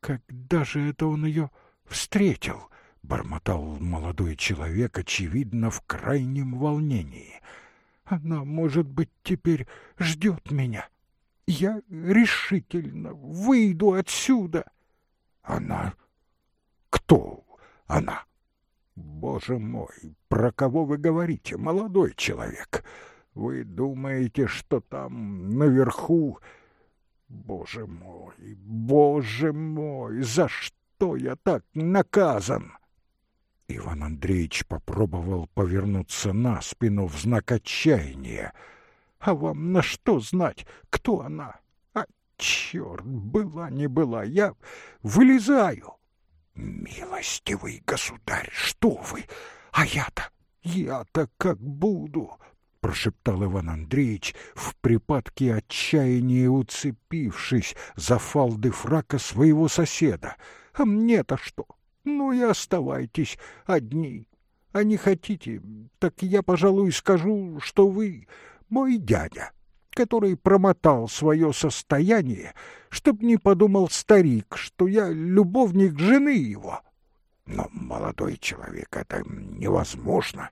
Когда же это он ее встретил? бормотал молодой человек, очевидно, в крайнем волнении. Она, может быть, теперь ждет меня. Я решительно выйду отсюда. Она? Кто она? Боже мой, про кого вы говорите, молодой человек? Вы думаете, что там наверху... Боже мой, боже мой, за что я так наказан? Иван Андреевич попробовал повернуться на спину в знак отчаяния. А вам на что знать, кто она? А черт, была не была, я вылезаю. Милостивый государь, что вы? А я-то, я-то как буду? Прошептал Иван Андреевич в припадке отчаяния, уцепившись за фалды фрака своего соседа. А мне-то что? Ну и оставайтесь одни. А не хотите, так я, пожалуй, скажу, что вы мой дядя, который промотал свое состояние, чтоб не подумал старик, что я любовник жены его. Но, молодой человек, это невозможно.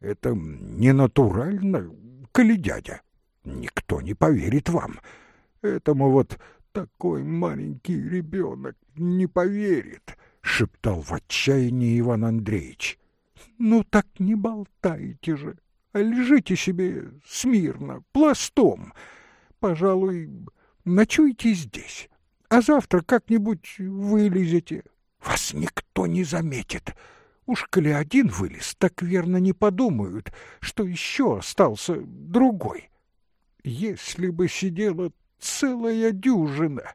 Это ненатурально, коли дядя. Никто не поверит вам. Этому вот такой маленький ребенок не поверит, — шептал в отчаянии Иван Андреевич. Ну так не болтайте же, а лежите себе смирно, пластом. Пожалуй, ночуйте здесь, а завтра как-нибудь вылезете. Вас никто не заметит. Уж коли один вылез, так верно не подумают, что еще остался другой. Если бы сидела целая дюжина.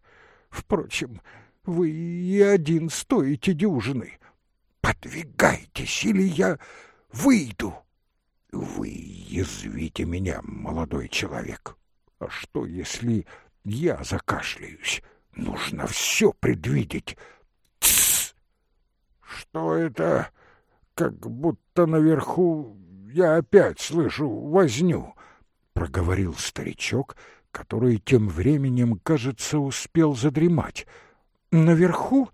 Впрочем, вы и один стоите дюжины. Подвигайтесь, или я выйду. Вы язвите меня, молодой человек. А что, если я закашляюсь? Нужно все предвидеть. Тссс! Что это? Как будто наверху я опять слышу возню, проговорил старичок, который тем временем, кажется, успел задремать. Наверху?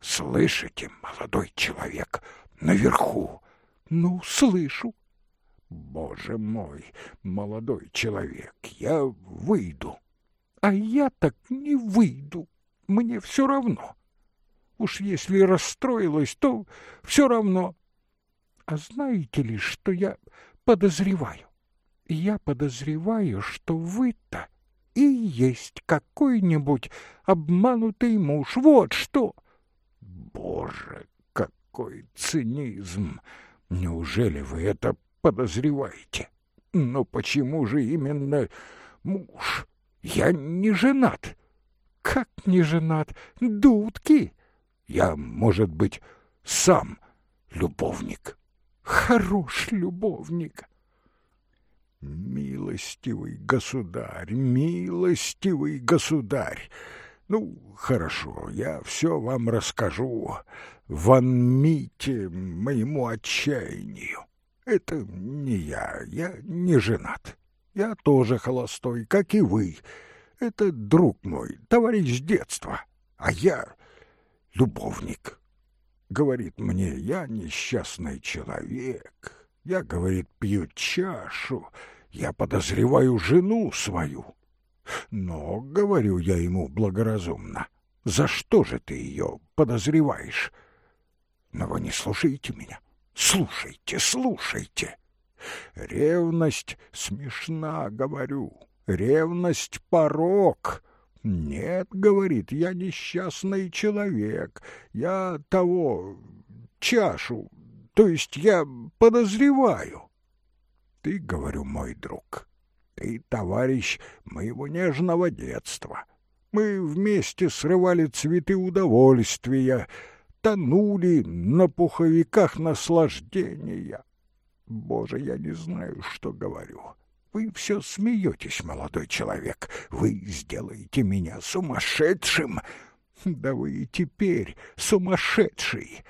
Слышите, молодой человек, наверху. Ну, слышу. Боже мой, молодой человек, я выйду. А я так не выйду. Мне все равно. Уж если расстроилась, то все равно. А знаете ли, что я подозреваю? Я подозреваю, что вы-то и есть какой-нибудь обманутый муж. Вот что! Боже, какой цинизм! Неужели вы это подозреваете? Но почему же именно муж? Я не женат. Как не женат? Дудки! Я, может быть, сам любовник. Хорош любовник. Милостивый государь, милостивый государь. Ну, хорошо, я все вам расскажу. Ванмите моему отчаянию. Это не я, я не женат. Я тоже холостой, как и вы. Это друг мой, товарищ детства. А я любовник. Говорит мне, я несчастный человек. Я, говорит, пью чашу. Я подозреваю жену свою. Но, говорю я ему благоразумно, за что же ты ее подозреваешь? Но вы не слушаете меня. Слушайте, слушайте. Ревность смешна, говорю. Ревность — порок. Нет, говорит, я несчастный человек. Я того, чашу, то есть я подозреваю. Ты, говорю, мой друг, ты товарищ моего нежного детства. Мы вместе срывали цветы удовольствия, тонули на пуховиках наслаждения. Боже, я не знаю, что говорю. Вы все смеетесь, молодой человек. Вы сделаете меня сумасшедшим. Да вы и теперь сумасшедший.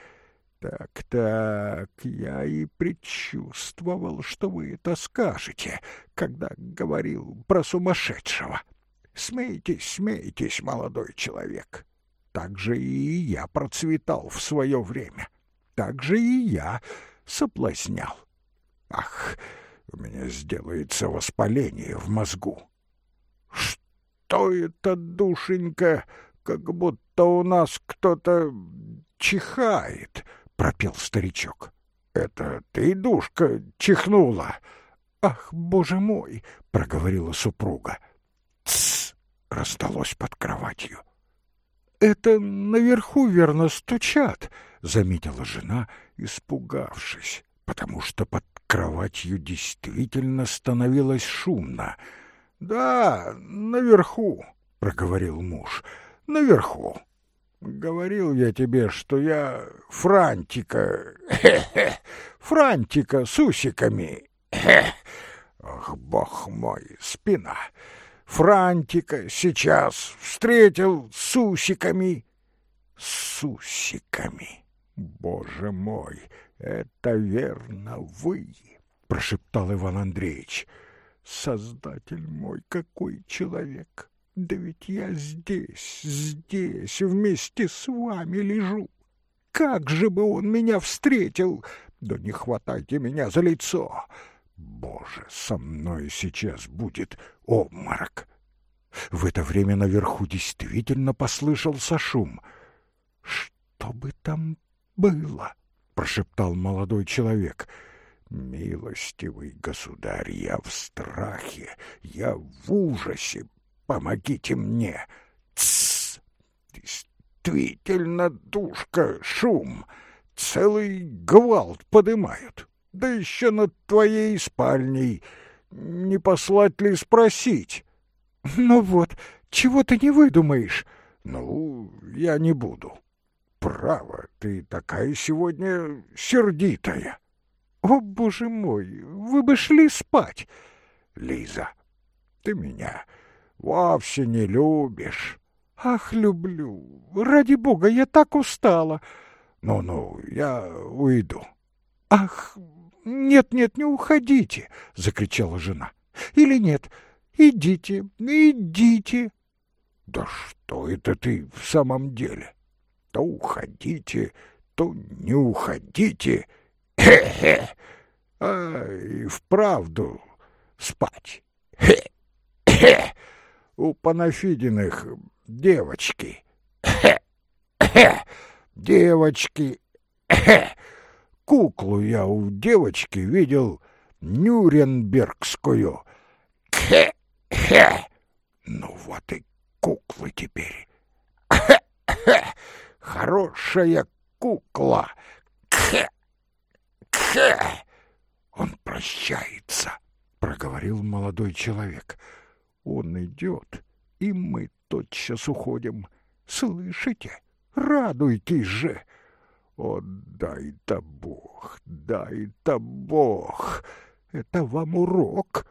Так-так, я и предчувствовал, что вы это скажете, когда говорил про сумасшедшего. Смейтесь, смейтесь, молодой человек. Так же и я процветал в свое время. Так же и я соблазнял. Ах, у меня сделается воспаление в мозгу. Что это, душенька, как будто у нас кто-то чихает, пропел старичок. Это ты, душка, чихнула? Ах, боже мой, проговорила супруга. Тсс, раздалось под кроватью. Это наверху верно стучат, заметила жена, испугавшись, потому что под кроватью действительно становилось шумно. «Да, наверху», — проговорил муж, — «наверху. Говорил я тебе, что я франтика, хе-хе, франтика с усиками, хе. Ах, бог мой, спина. Франтика сейчас встретил с усиками, с усиками. Боже мой, это верно вы, прошептал Иван Андреевич. Создатель мой, какой человек! Да ведь я здесь, здесь, вместе с вами лежу. Как же бы он меня встретил? Да не хватайте меня за лицо. Боже, со мной сейчас будет обморок. В это время наверху действительно послышался шум. Что бы там было? прошептал молодой человек. Милостивый государь, я в страхе, я в ужасе, Помогите мне. Тссс! Действительно, душка, шум. Целый гвалт подымают. Да еще над твоей спальней. Не послать ли спросить? Ну вот, чего ты не выдумаешь? Ну, я не буду. Право, ты такая сегодня сердитая. О, боже мой, вы бы шли спать. Лиза, ты меня вовсе не любишь. Ах, люблю. Ради бога, я так устала. Ну-ну, я уйду. Ах, нет-нет, не уходите, закричала жена. Или нет, идите, идите. Да что это ты в самом деле? То уходите, то не уходите. Хе-хе. А и вправду спать. Хе-хе у Панафидиных девочки. Девочки. Куклу я у девочки видел Нюрнбергскую. Ну вот и куклы теперь. Хорошая кукла. Он прощается, проговорил молодой человек. Он идет, и мы тотчас уходим. Слышите? Радуйтесь же! О, дай-то Бог, дай-то Бог! Это вам урок,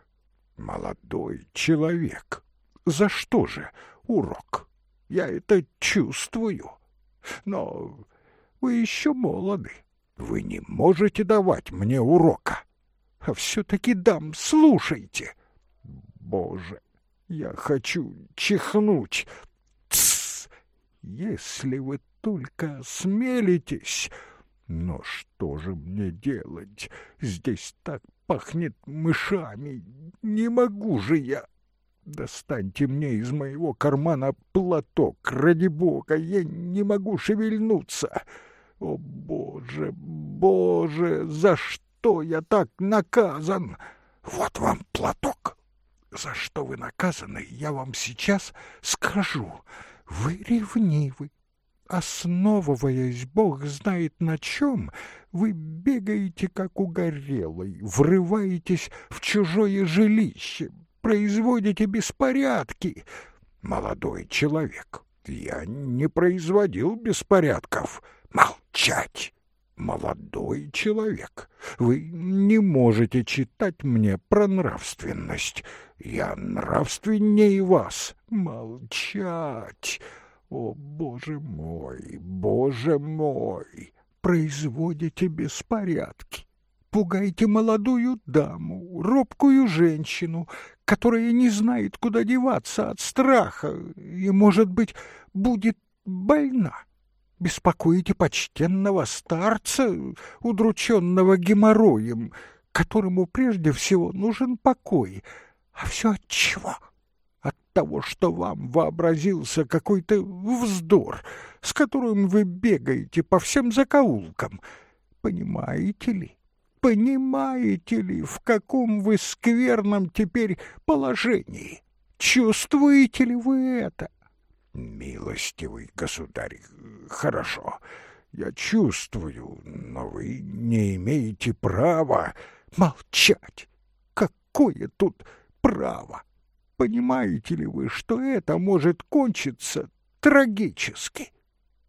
молодой человек. За что же урок? Я это чувствую. Но вы еще молоды. Вы не можете давать мне урока. А все-таки дам, слушайте. Боже, я хочу чихнуть. Тссс! Если вы только осмелитесь... Но что же мне делать? Здесь так пахнет мышами. Не могу же я... Достаньте мне из моего кармана платок, ради бога, я не могу шевельнуться. О, Боже, Боже, за что я так наказан? Вот вам платок за что вы наказаны, я вам сейчас скажу. Вы ревнивы. Основываясь, Бог знает на чем, вы бегаете, как угорелый, врываетесь в чужое жилище, производите беспорядки. Молодой человек, я не производил беспорядков. Молчать! молодой человек, вы не можете читать мне про нравственность. Я нравственнее вас. Молчать! О, Боже мой, Боже мой! Производите беспорядки. Пугаете молодую даму, робкую женщину, которая не знает, куда деваться от страха и, может быть, будет больна беспокоите почтенного старца, удрученного геморроем, которому прежде всего нужен покой. А все от чего? От того, что вам вообразился какой-то вздор, с которым вы бегаете по всем закоулкам. Понимаете ли? Понимаете ли, в каком вы скверном теперь положении? Чувствуете ли вы это? Милостивый государь, хорошо, я чувствую, но вы не имеете права. молчать. Какое тут право? Понимаете ли вы, что это может кончиться трагически?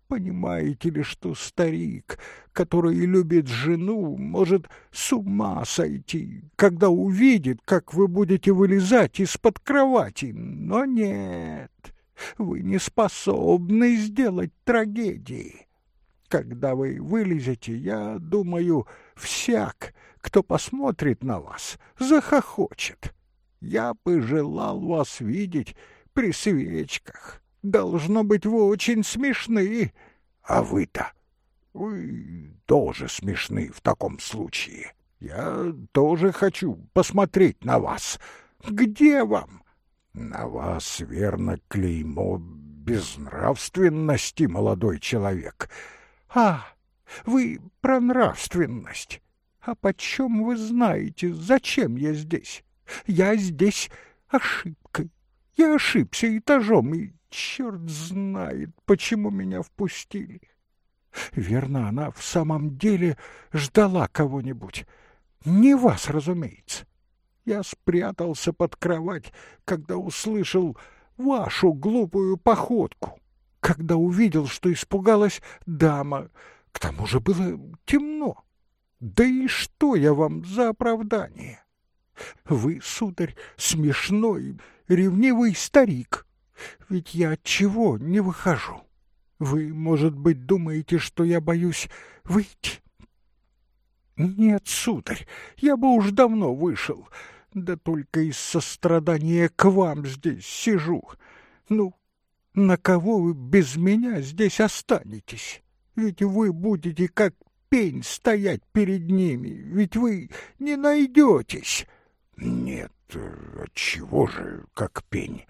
Понимаете ли, что старик, который любит жену, может с ума сойти, когда увидит, как вы будете вылезать из-под кровати? Но нет, вы не способны сделать трагедии. Когда вы вылезете, я думаю, всяк, кто посмотрит на вас, захохочет. Я бы желал вас видеть при свечках. Должно быть, вы очень смешны. А вы-то? Вы тоже смешны в таком случае. Я тоже хочу посмотреть на вас. Где вам? На вас, верно, клеймо безнравственности, молодой человек. А, вы про нравственность. А почем вы знаете, зачем я здесь? Я здесь ошибкой. Я ошибся этажом, и черт знает, почему меня впустили. Верно, она в самом деле ждала кого-нибудь. Не вас, разумеется. Я спрятался под кровать, когда услышал вашу глупую походку, когда увидел, что испугалась дама. К тому же было темно. Да и что я вам за оправдание? Вы, сударь, смешной, ревнивый старик. Ведь я от чего не выхожу? Вы, может быть, думаете, что я боюсь выйти? Нет, сударь, я бы уж давно вышел, да только из сострадания к вам здесь сижу. Ну, на кого вы без меня здесь останетесь? Ведь вы будете как пень стоять перед ними, ведь вы не найдетесь. Нет, чего же, как пень?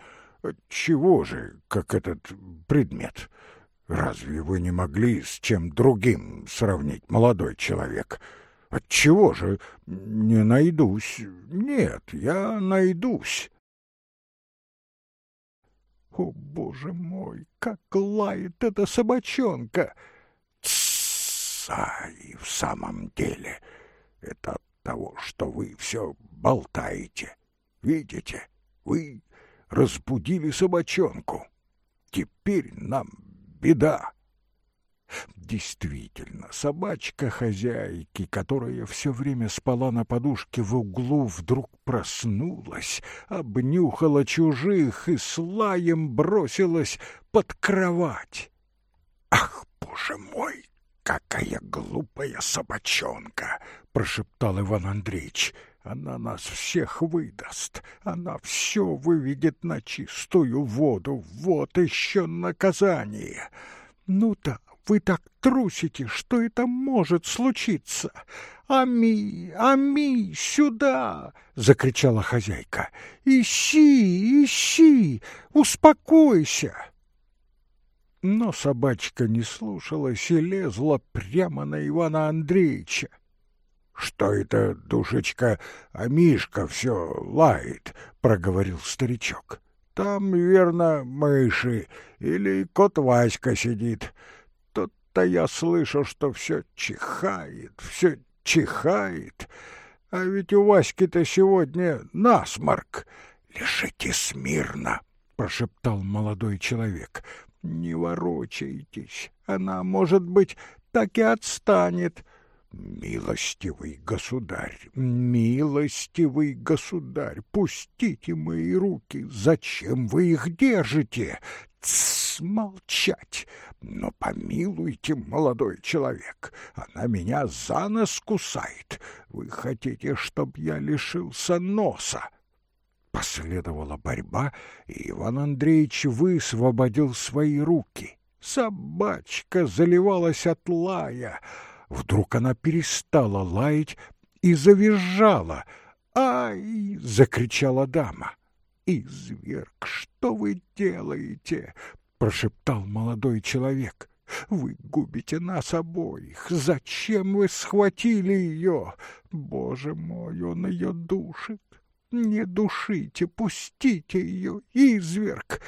Чего же, как этот предмет? Разве вы не могли с чем другим сравнить, молодой человек? Отчего же не найдусь? Нет, я найдусь. О, боже мой, как лает эта собачонка! Тссс, а и в самом деле это от того, что вы все болтаете. Видите, вы разбудили собачонку. Теперь нам беда. Действительно, собачка хозяйки, которая все время спала на подушке в углу, вдруг проснулась, обнюхала чужих и с лаем бросилась под кровать. «Ах, боже мой, какая глупая собачонка!» — прошептал Иван Андреевич. Она нас всех выдаст, она все выведет на чистую воду. Вот еще наказание. Ну да, вы так трусите, что это может случиться. Ами, Ами, сюда! закричала хозяйка. Ищи, ищи, успокойся. Но собачка не слушалась и лезла прямо на Ивана Андреевича. «Что это, душечка, а Мишка все лает?» — проговорил старичок. «Там, верно, мыши или кот Васька сидит. Тут-то я слышу, что все чихает, все чихает. А ведь у Васьки-то сегодня насморк. Лежите смирно!» — прошептал молодой человек. «Не ворочайтесь, она, может быть, так и отстанет». «Милостивый государь, милостивый государь, пустите мои руки, зачем вы их держите? Тссс, молчать! Но помилуйте, молодой человек, она меня за нос кусает. Вы хотите, чтоб я лишился носа?» Последовала борьба, и Иван Андреевич высвободил свои руки. Собачка заливалась от лая — Вдруг она перестала лаять и завизжала. «Ай!» — закричала дама. «Изверг, что вы делаете?» — прошептал молодой человек. «Вы губите нас обоих. Зачем вы схватили ее? Боже мой, он ее душит. Не душите, пустите ее, изверг!»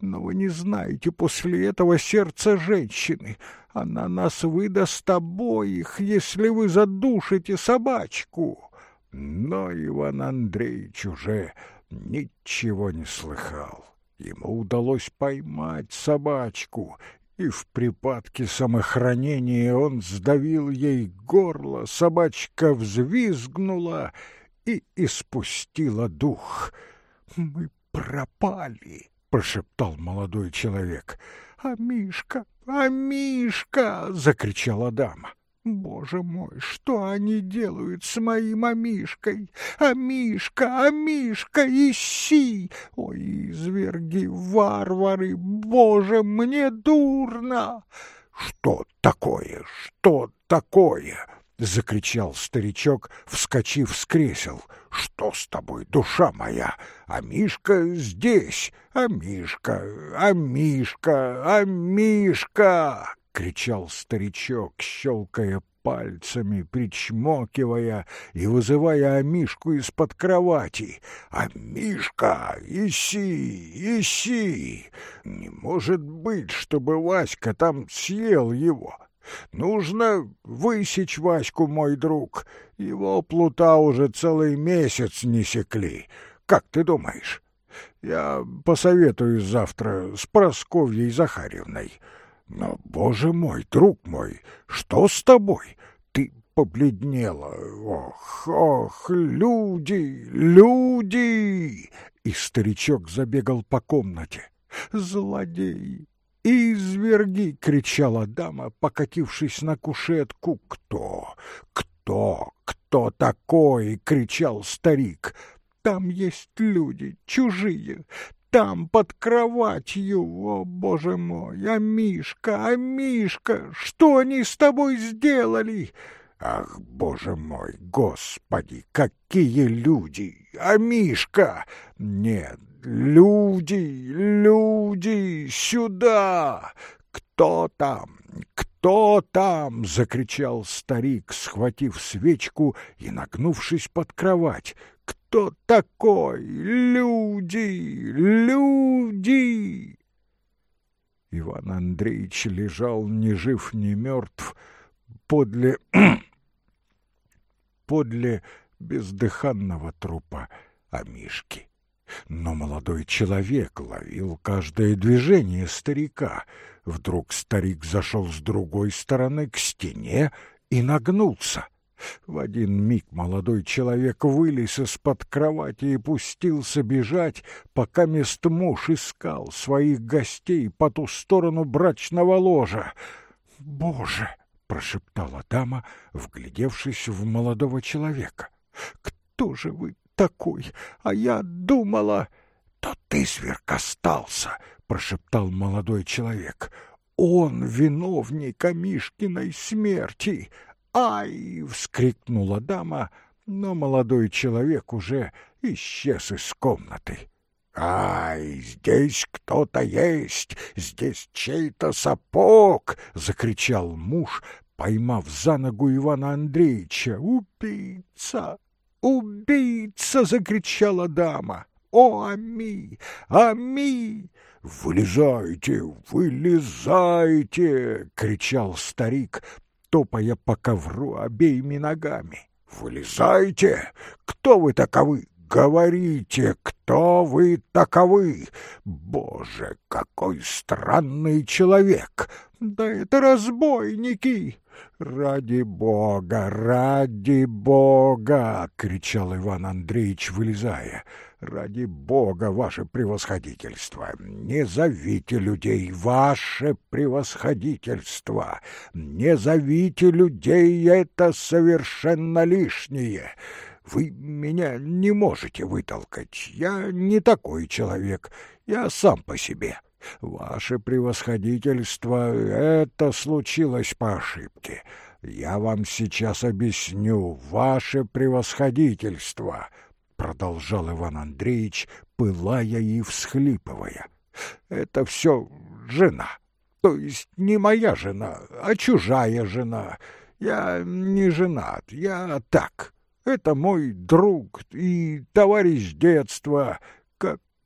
Но вы не знаете после этого сердца женщины. Она нас выдаст обоих, если вы задушите собачку. Но Иван Андреевич уже ничего не слыхал. Ему удалось поймать собачку, и в припадке самохранения он сдавил ей горло, собачка взвизгнула и испустила дух. «Мы пропали!» — прошептал молодой человек. «А Мишка, а Мишка!» — закричала дама. Боже мой, что они делают с моим Амишкой? Амишка, Амишка, ищи! Ой, изверги, варвары, боже, мне дурно! Что такое, что такое? Закричал старичок, вскочив с кресел. Что с тобой, душа моя? Амишка здесь, Амишка, Амишка, Амишка! — кричал старичок, щелкая пальцами, причмокивая и вызывая Амишку из-под кровати. «Амишка, ищи, ищи! Не может быть, чтобы Васька там съел его!» Нужно высечь Ваську, мой друг. Его плута уже целый месяц не секли. Как ты думаешь? Я посоветуюсь завтра с Просковьей Захаревной. Но, боже мой, друг мой, что с тобой? Ты побледнела. Ох, ох, люди, люди! И старичок забегал по комнате. Злодей, изверги! кричала дама, покатившись на кушетку. Кто? Кто? Кто такой? кричал старик. Там есть люди, чужие, там, под кроватью. О, боже мой, а Мишка, а Мишка, что они с тобой сделали? Ах, боже мой, господи, какие люди! А Мишка? Нет, люди, люди, сюда! Кто там? Кто там? закричал старик, схватив свечку и нагнувшись под кровать кто такой? Люди! Люди!» Иван Андреевич лежал ни жив, ни мертв подле... подле бездыханного трупа Амишки. Но молодой человек ловил каждое движение старика. Вдруг старик зашел с другой стороны к стене и нагнулся. В один миг молодой человек вылез из-под кровати и пустился бежать, пока мест муж искал своих гостей по ту сторону брачного ложа. «Боже!» — прошептала дама, вглядевшись в молодого человека. «Кто же вы такой? А я думала...» «То ты, зверк, остался!» — прошептал молодой человек. «Он виновник Амишкиной смерти!» «Ай!» — вскрикнула дама, но молодой человек уже исчез из комнаты. «Ай, здесь кто-то есть! Здесь чей-то сапог!» — закричал муж, поймав за ногу Ивана Андреевича. «Убийца! Убийца!» — закричала дама. «О, Ами! Ами!» «Вылезайте! Вылезайте!» — кричал старик, топая по ковру обеими ногами. «Вылезайте! Кто вы таковы? Говорите, кто вы таковы? Боже, какой странный человек! Да это разбойники!» «Ради Бога, ради Бога!» — кричал Иван Андреевич, вылезая. Ради бога, ваше превосходительство, не зовите людей, ваше превосходительство, не зовите людей, это совершенно лишнее. Вы меня не можете вытолкать, я не такой человек, я сам по себе. Ваше превосходительство, это случилось по ошибке. Я вам сейчас объясню, ваше превосходительство — продолжал Иван Андреевич, пылая и всхлипывая. Это все жена. То есть не моя жена, а чужая жена. Я не женат, я так. Это мой друг и товарищ детства.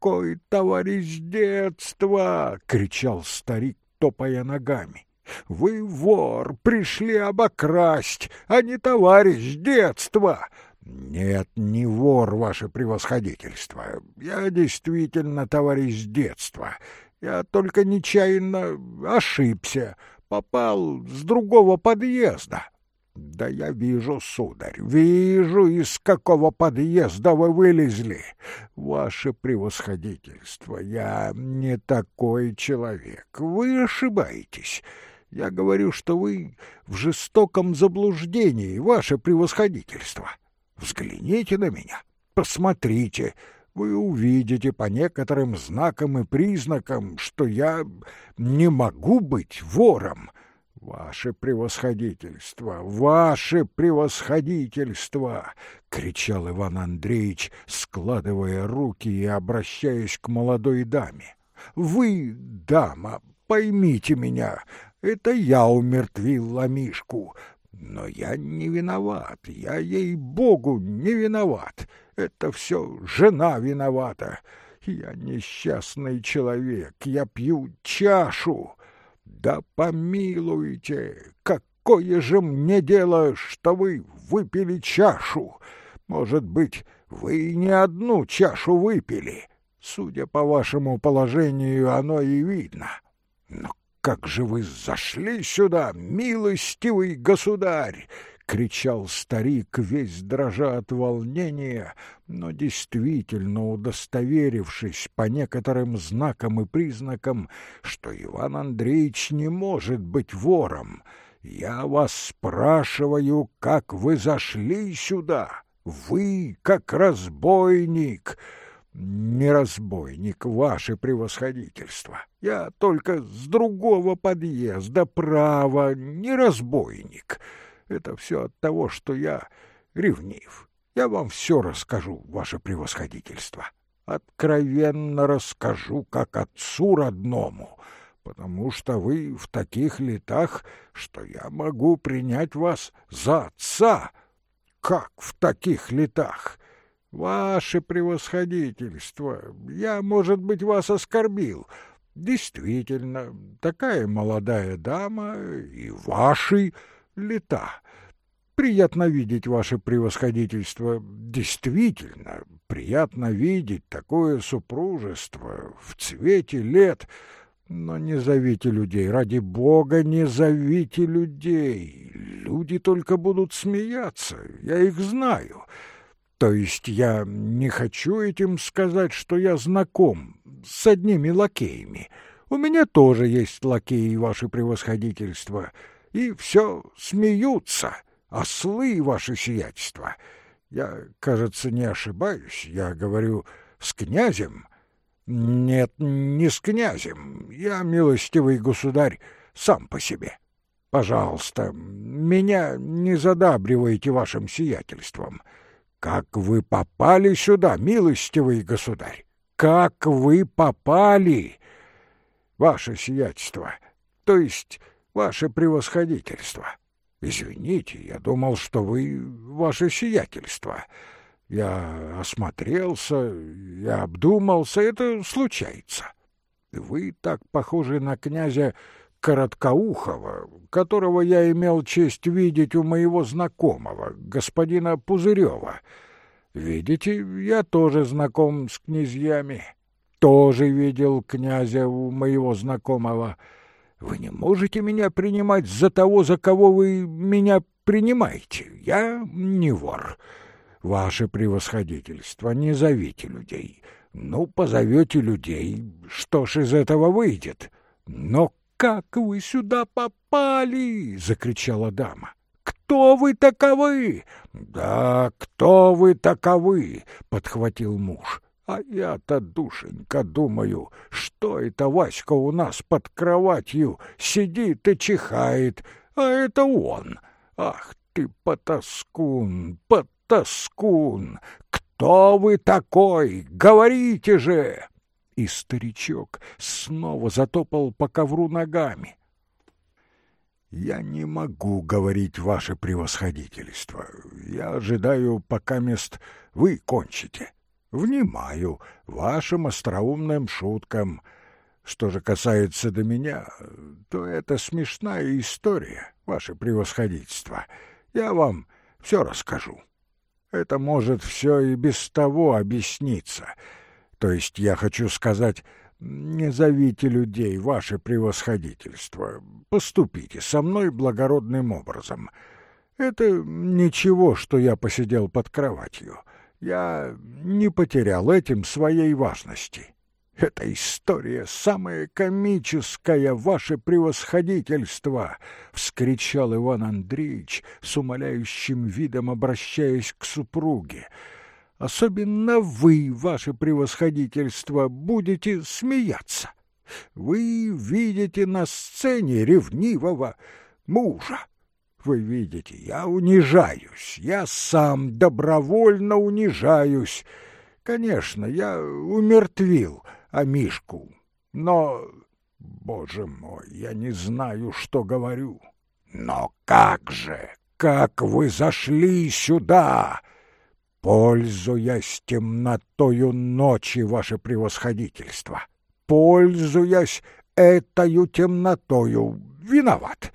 Какой товарищ детства! кричал старик, топая ногами. Вы вор, пришли обокрасть, а не товарищ детства. Нет, не вор, ваше превосходительство. Я действительно товарищ детства. Я только нечаянно ошибся, попал с другого подъезда. Да я вижу, сударь, вижу, из какого подъезда вы вылезли. Ваше превосходительство, я не такой человек. Вы ошибаетесь. Я говорю, что вы в жестоком заблуждении, ваше превосходительство. Взгляните на меня, посмотрите, вы увидите по некоторым знакам и признакам, что я не могу быть вором. Ваше превосходительство, ваше превосходительство, кричал Иван Андреевич, складывая руки и обращаясь к молодой даме. Вы, дама, поймите меня, это я умертвил Ламишку, но я не виноват, я ей-богу не виноват. Это все жена виновата. Я несчастный человек, я пью чашу. Да помилуйте, какое же мне дело, что вы выпили чашу? Может быть, вы не одну чашу выпили? Судя по вашему положению, оно и видно. Но как же вы зашли сюда, милостивый государь!» — кричал старик, весь дрожа от волнения, но действительно удостоверившись по некоторым знакам и признакам, что Иван Андреевич не может быть вором. «Я вас спрашиваю, как вы зашли сюда? Вы, как разбойник!» «Не разбойник, ваше превосходительство. Я только с другого подъезда, право, не разбойник. Это все от того, что я ревнив. Я вам все расскажу, ваше превосходительство. Откровенно расскажу, как отцу родному, потому что вы в таких летах, что я могу принять вас за отца. Как в таких летах?» «Ваше превосходительство, я, может быть, вас оскорбил. Действительно, такая молодая дама и ваши лета. Приятно видеть ваше превосходительство. Действительно, приятно видеть такое супружество в цвете лет. Но не зовите людей, ради бога, не зовите людей. Люди только будут смеяться, я их знаю». То есть я не хочу этим сказать, что я знаком с одними лакеями. У меня тоже есть лакеи, ваше превосходительство, и все смеются, ослы, ваше сиятельство. Я, кажется, не ошибаюсь, я говорю с князем. Нет, не с князем, я, милостивый государь, сам по себе. Пожалуйста, меня не задабривайте вашим сиятельством». Как вы попали сюда, милостивый государь? Как вы попали? Ваше сиятельство, то есть ваше превосходительство. Извините, я думал, что вы ваше сиятельство. Я осмотрелся, я обдумался, это случается. Вы так похожи на князя Короткоухова, которого я имел честь видеть у моего знакомого, господина Пузырева. Видите, я тоже знаком с князьями, тоже видел князя у моего знакомого. Вы не можете меня принимать за того, за кого вы меня принимаете. Я не вор. Ваше превосходительство, не зовите людей. Ну, позовете людей, что ж из этого выйдет? Но как вы сюда попали?» — закричала дама. «Кто вы таковы?» «Да, кто вы таковы?» — подхватил муж. «А я-то, душенька, думаю, что это Васька у нас под кроватью сидит и чихает, а это он. Ах ты, потаскун, потаскун! Кто вы такой? Говорите же!» и старичок снова затопал по ковру ногами. «Я не могу говорить ваше превосходительство. Я ожидаю, пока мест вы кончите. Внимаю вашим остроумным шуткам. Что же касается до меня, то это смешная история, ваше превосходительство. Я вам все расскажу. Это может все и без того объясниться. То есть я хочу сказать, не зовите людей, ваше превосходительство. Поступите со мной благородным образом. Это ничего, что я посидел под кроватью. Я не потерял этим своей важности. Эта история самая комическая, ваше превосходительство, вскричал Иван Андреевич с умоляющим видом обращаясь к супруге. Особенно вы, ваше превосходительство, будете смеяться. Вы видите на сцене ревнивого мужа. Вы видите, я унижаюсь, я сам добровольно унижаюсь. Конечно, я умертвил а Мишку. Но, боже мой, я не знаю, что говорю. Но как же, как вы зашли сюда? Пользуясь темнотою ночи, ваше превосходительство, пользуясь этою темнотою, виноват.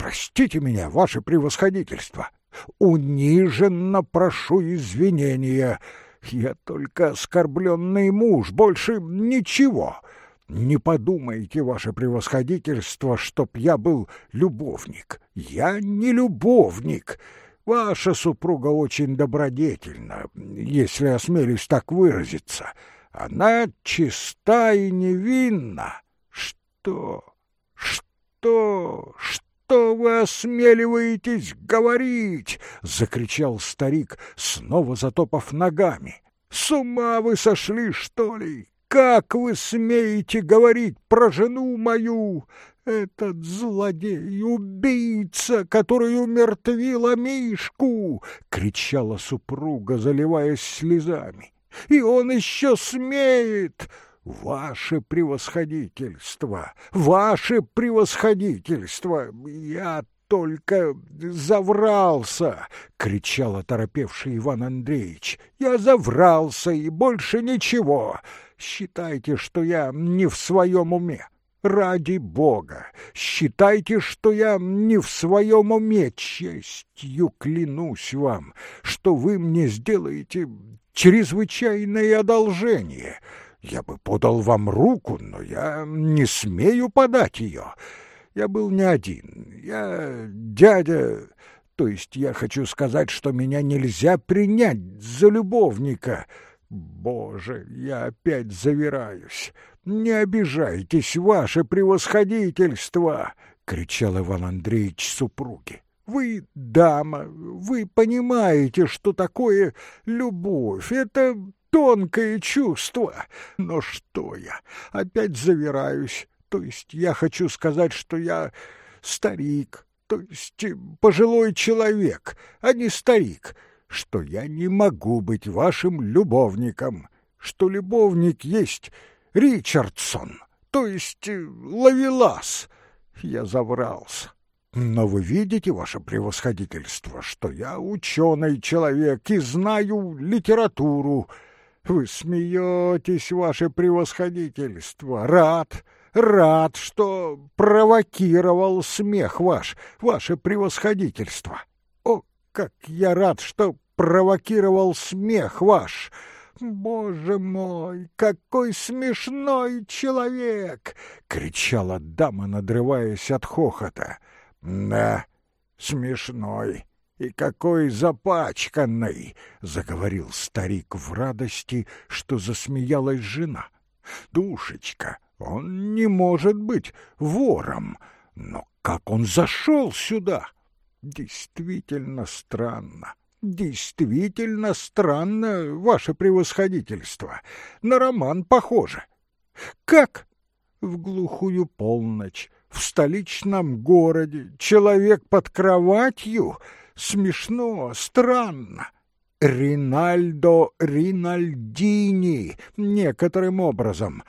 Простите меня, ваше превосходительство. Униженно прошу извинения. Я только оскорбленный муж, больше ничего. Не подумайте, ваше превосходительство, чтоб я был любовник. Я не любовник. Ваша супруга очень добродетельна, если осмелюсь так выразиться. Она чиста и невинна. Что? Что? Что? Что вы осмеливаетесь говорить?» — закричал старик, снова затопав ногами. «С ума вы сошли, что ли? Как вы смеете говорить про жену мою? Этот злодей, убийца, который умертвил Мишку!» — кричала супруга, заливаясь слезами. «И он еще смеет!» «Ваше превосходительство! Ваше превосходительство! Я только заврался!» — кричал оторопевший Иван Андреевич. «Я заврался, и больше ничего! Считайте, что я не в своем уме!» Ради Бога, считайте, что я не в своем уме, честью клянусь вам, что вы мне сделаете чрезвычайное одолжение. Я бы подал вам руку, но я не смею подать ее. Я был не один. Я дядя... То есть я хочу сказать, что меня нельзя принять за любовника. Боже, я опять завираюсь. Не обижайтесь, ваше превосходительство, кричал Иван Андреевич супруге. Вы дама, вы понимаете, что такое любовь. Это тонкое чувство. Но что я? Опять завираюсь. То есть я хочу сказать, что я старик, то есть пожилой человек, а не старик, что я не могу быть вашим любовником, что любовник есть Ричардсон, то есть Лавелас. Я заврался. Но вы видите, ваше превосходительство, что я ученый человек и знаю литературу, вы смеетесь, ваше превосходительство. Рад, рад, что провокировал смех ваш, ваше превосходительство. О, как я рад, что провокировал смех ваш. Боже мой, какой смешной человек! кричала дама, надрываясь от хохота. Да, смешной и какой запачканный!» — заговорил старик в радости, что засмеялась жена. «Душечка, он не может быть вором, но как он зашел сюда? Действительно странно». Действительно странно, ваше превосходительство. На роман похоже. Как? В глухую полночь, в столичном городе, человек под кроватью — смешно, странно. Ринальдо Ринальдини некоторым образом.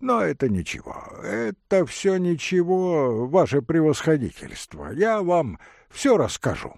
Но это ничего, это все ничего, ваше превосходительство. Я вам все расскажу.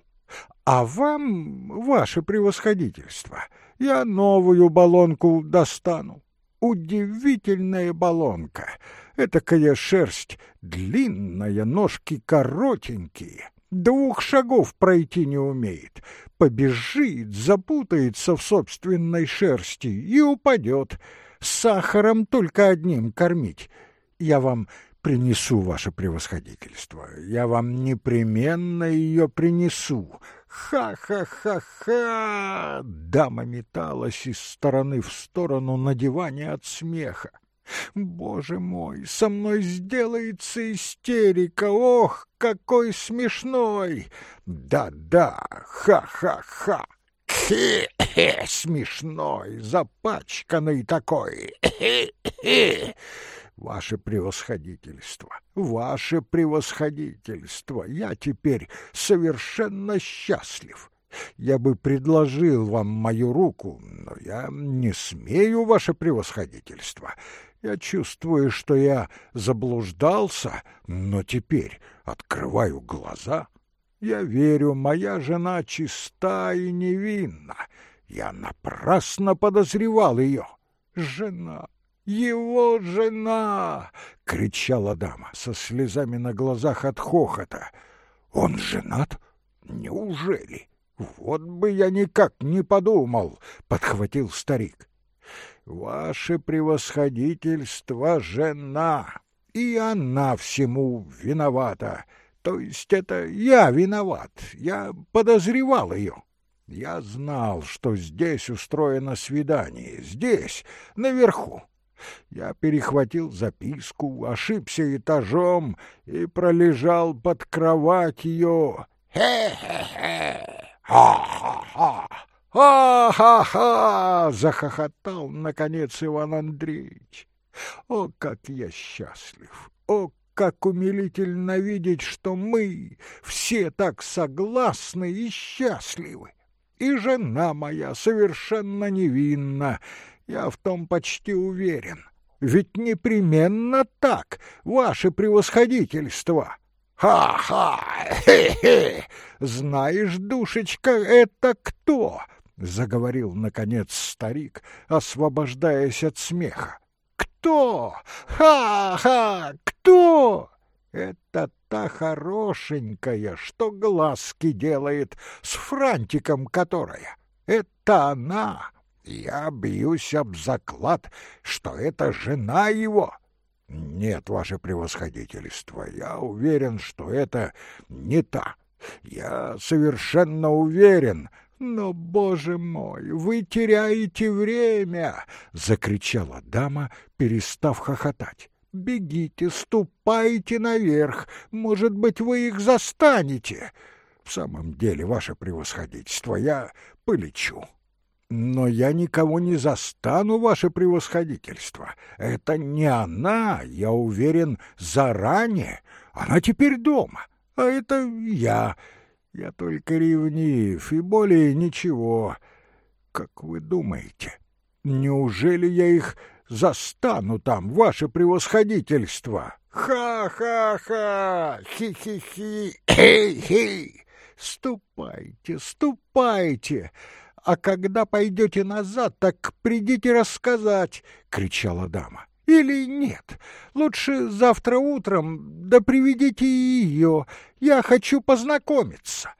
А вам, ваше превосходительство, я новую баллонку достану. Удивительная баллонка. Этакая шерсть длинная, ножки коротенькие двух шагов пройти не умеет. Побежит, запутается в собственной шерсти и упадет. С сахаром только одним кормить. Я вам принесу, ваше превосходительство. Я вам непременно ее принесу. Ха-ха-ха-ха! Дама металась из стороны в сторону на диване от смеха. Боже мой, со мной сделается истерика. Ох, какой смешной! Да-да, ха-ха-ха. Хе-хе, смешной, запачканный такой. Хе-хе. Ваше превосходительство, ваше превосходительство, я теперь совершенно счастлив. Я бы предложил вам мою руку, но я не смею, ваше превосходительство. Я чувствую, что я заблуждался, но теперь открываю глаза. Я верю, моя жена чиста и невинна. Я напрасно подозревал ее. Жена, его жена!» — кричала дама со слезами на глазах от хохота. «Он женат? Неужели? Вот бы я никак не подумал!» — подхватил старик. «Ваше превосходительство — жена, и она всему виновата. То есть это я виноват, я подозревал ее». Я знал, что здесь устроено свидание, здесь, наверху. Я перехватил записку, ошибся этажом и пролежал под кроватью. «Хе-хе-хе! Ха-ха-ха! «Ха-ха-ха!» — захохотал, наконец, Иван Андреевич. «О, как я счастлив! О, как умилительно видеть, что мы все так согласны и счастливы! И жена моя совершенно невинна, я в том почти уверен. Ведь непременно так, ваше превосходительство. Ха-ха! Хе-хе! Знаешь, душечка, это кто? Заговорил наконец старик, освобождаясь от смеха. Кто? Ха-ха! Кто? Это та хорошенькая, что глазки делает, с франтиком которая. Это она. Я бьюсь об заклад, что это жена его. Нет, ваше превосходительство, я уверен, что это не та. Я совершенно уверен. Но, боже мой, вы теряете время, закричала дама, перестав хохотать. Бегите, ступайте наверх, может быть, вы их застанете. В самом деле, ваше превосходительство, я полечу. Но я никого не застану, ваше превосходительство. Это не она, я уверен, заранее. Она теперь дома, а это я. Я только ревнив и более ничего. Как вы думаете, неужели я их застану там, ваше превосходительство? Ха-ха-ха! Хи-хи-хи! Хи-хи! Ступайте, ступайте! а когда пойдете назад, так придите рассказать, — кричала дама. Или нет, лучше завтра утром, да приведите ее, я хочу познакомиться.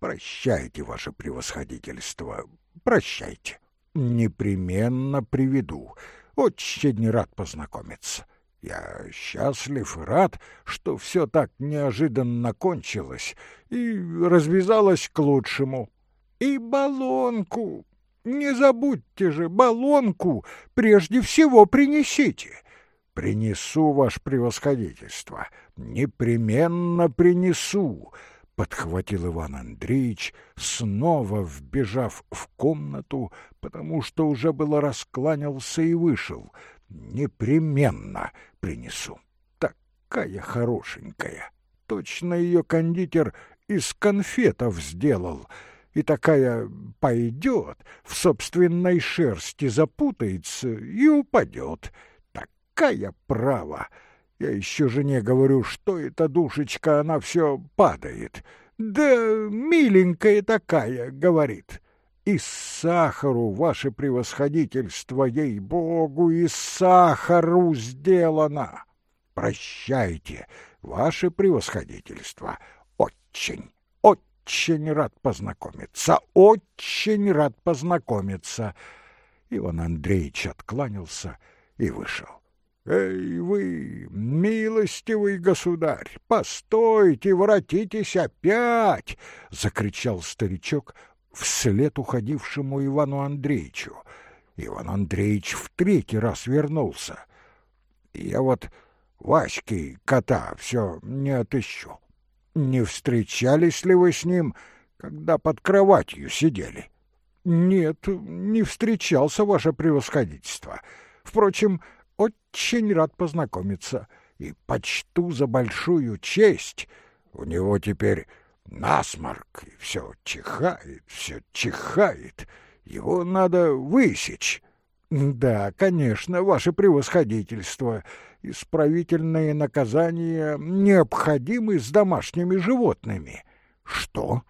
Прощайте, ваше превосходительство, прощайте. Непременно приведу, очень рад познакомиться. Я счастлив и рад, что все так неожиданно кончилось и развязалось к лучшему. И баллонку. Не забудьте же, баллонку прежде всего принесите. Принесу, ваше превосходительство, непременно принесу, подхватил Иван Андреевич, снова вбежав в комнату, потому что уже было раскланялся и вышел. Непременно принесу. Такая хорошенькая. Точно ее кондитер из конфетов сделал — и такая пойдет, в собственной шерсти запутается и упадет. Такая права! Я еще жене говорю, что эта душечка, она все падает. Да миленькая такая, говорит. Из сахару, ваше превосходительство, ей-богу, из сахару сделано. Прощайте, ваше превосходительство, очень. Очень рад познакомиться, очень рад познакомиться. Иван Андреевич откланялся и вышел. «Эй вы, милостивый государь, постойте, воротитесь опять!» — закричал старичок вслед уходившему Ивану Андреевичу. Иван Андреевич в третий раз вернулся. «Я вот Васьки кота все не отыщу. Не встречались ли вы с ним, когда под кроватью сидели?» «Нет, не встречался, ваше превосходительство. Впрочем, очень рад познакомиться и почту за большую честь. У него теперь насморк, и все чихает, все чихает. Его надо высечь. Да, конечно, ваше превосходительство. Исправительные наказания необходимы с домашними животными. Что?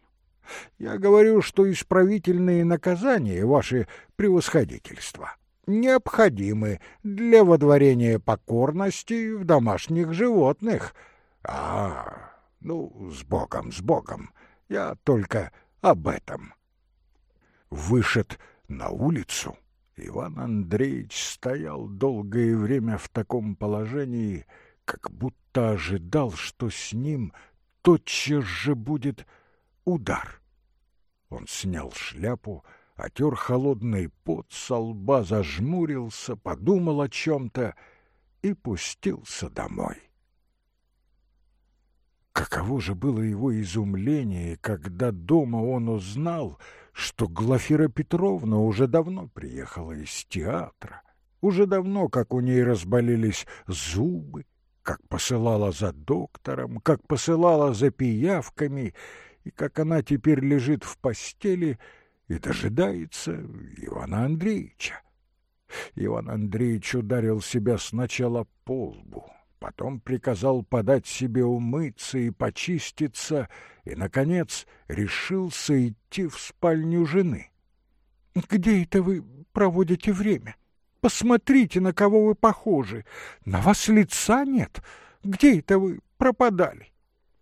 Я говорю, что исправительные наказания, ваше превосходительство, необходимы для водворения покорности в домашних животных. А, ну, с Богом, с Богом. Я только об этом. Вышед на улицу, Иван Андреевич стоял долгое время в таком положении, как будто ожидал, что с ним тотчас же будет удар. Он снял шляпу, отер холодный пот со лба, зажмурился, подумал о чем-то и пустился домой. Каково же было его изумление, когда дома он узнал, что Глафира Петровна уже давно приехала из театра, уже давно, как у ней разболелись зубы, как посылала за доктором, как посылала за пиявками, и как она теперь лежит в постели и дожидается Ивана Андреевича. Иван Андреевич ударил себя сначала по лбу, потом приказал подать себе умыться и почиститься, и, наконец, решился идти в спальню жены. «Где это вы проводите время? Посмотрите, на кого вы похожи. На вас лица нет. Где это вы пропадали?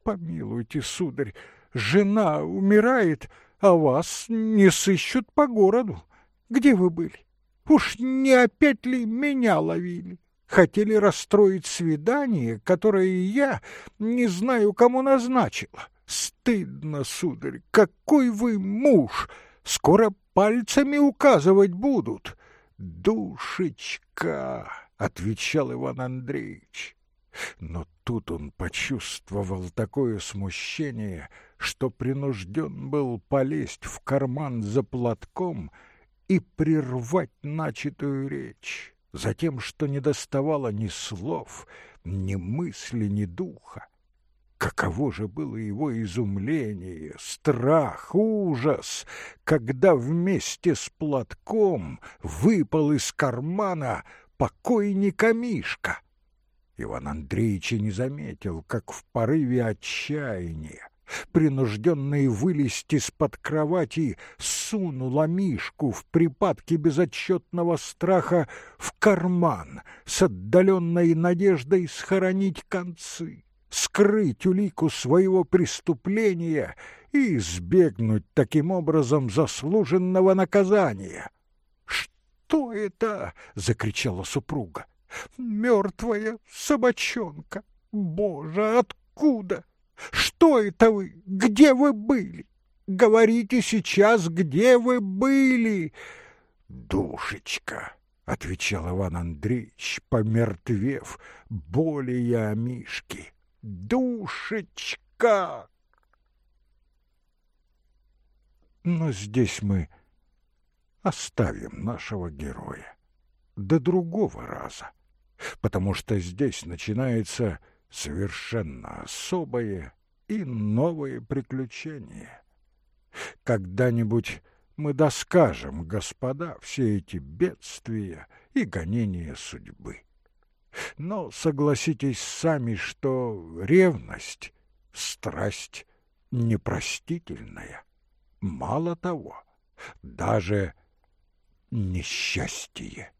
Помилуйте, сударь, жена умирает, а вас не сыщут по городу. Где вы были? Уж не опять ли меня ловили? Хотели расстроить свидание, которое я не знаю, кому назначила. Стыдно, сударь, какой вы муж! Скоро пальцами указывать будут. Душечка, — отвечал Иван Андреевич. Но тут он почувствовал такое смущение, что принужден был полезть в карман за платком и прервать начатую речь, за тем, что не доставало ни слов, ни мысли, ни духа. Каково же было его изумление, страх, ужас, когда вместе с платком выпал из кармана покойника Мишка. Иван Андреевич не заметил, как в порыве отчаяния, принужденный вылезти из-под кровати, сунула Мишку в припадке безотчетного страха в карман с отдаленной надеждой схоронить концы скрыть улику своего преступления и избегнуть таким образом заслуженного наказания. «Что это?» — закричала супруга. «Мертвая собачонка! Боже, откуда? Что это вы? Где вы были? Говорите сейчас, где вы были?» «Душечка!» — отвечал Иван Андреевич, помертвев, более о Мишке. Душечка! Но здесь мы оставим нашего героя до другого раза, потому что здесь начинается совершенно особое и новое приключение. Когда-нибудь мы доскажем, господа, все эти бедствия и гонения судьбы. Но согласитесь сами, что ревность — страсть непростительная. Мало того, даже несчастье.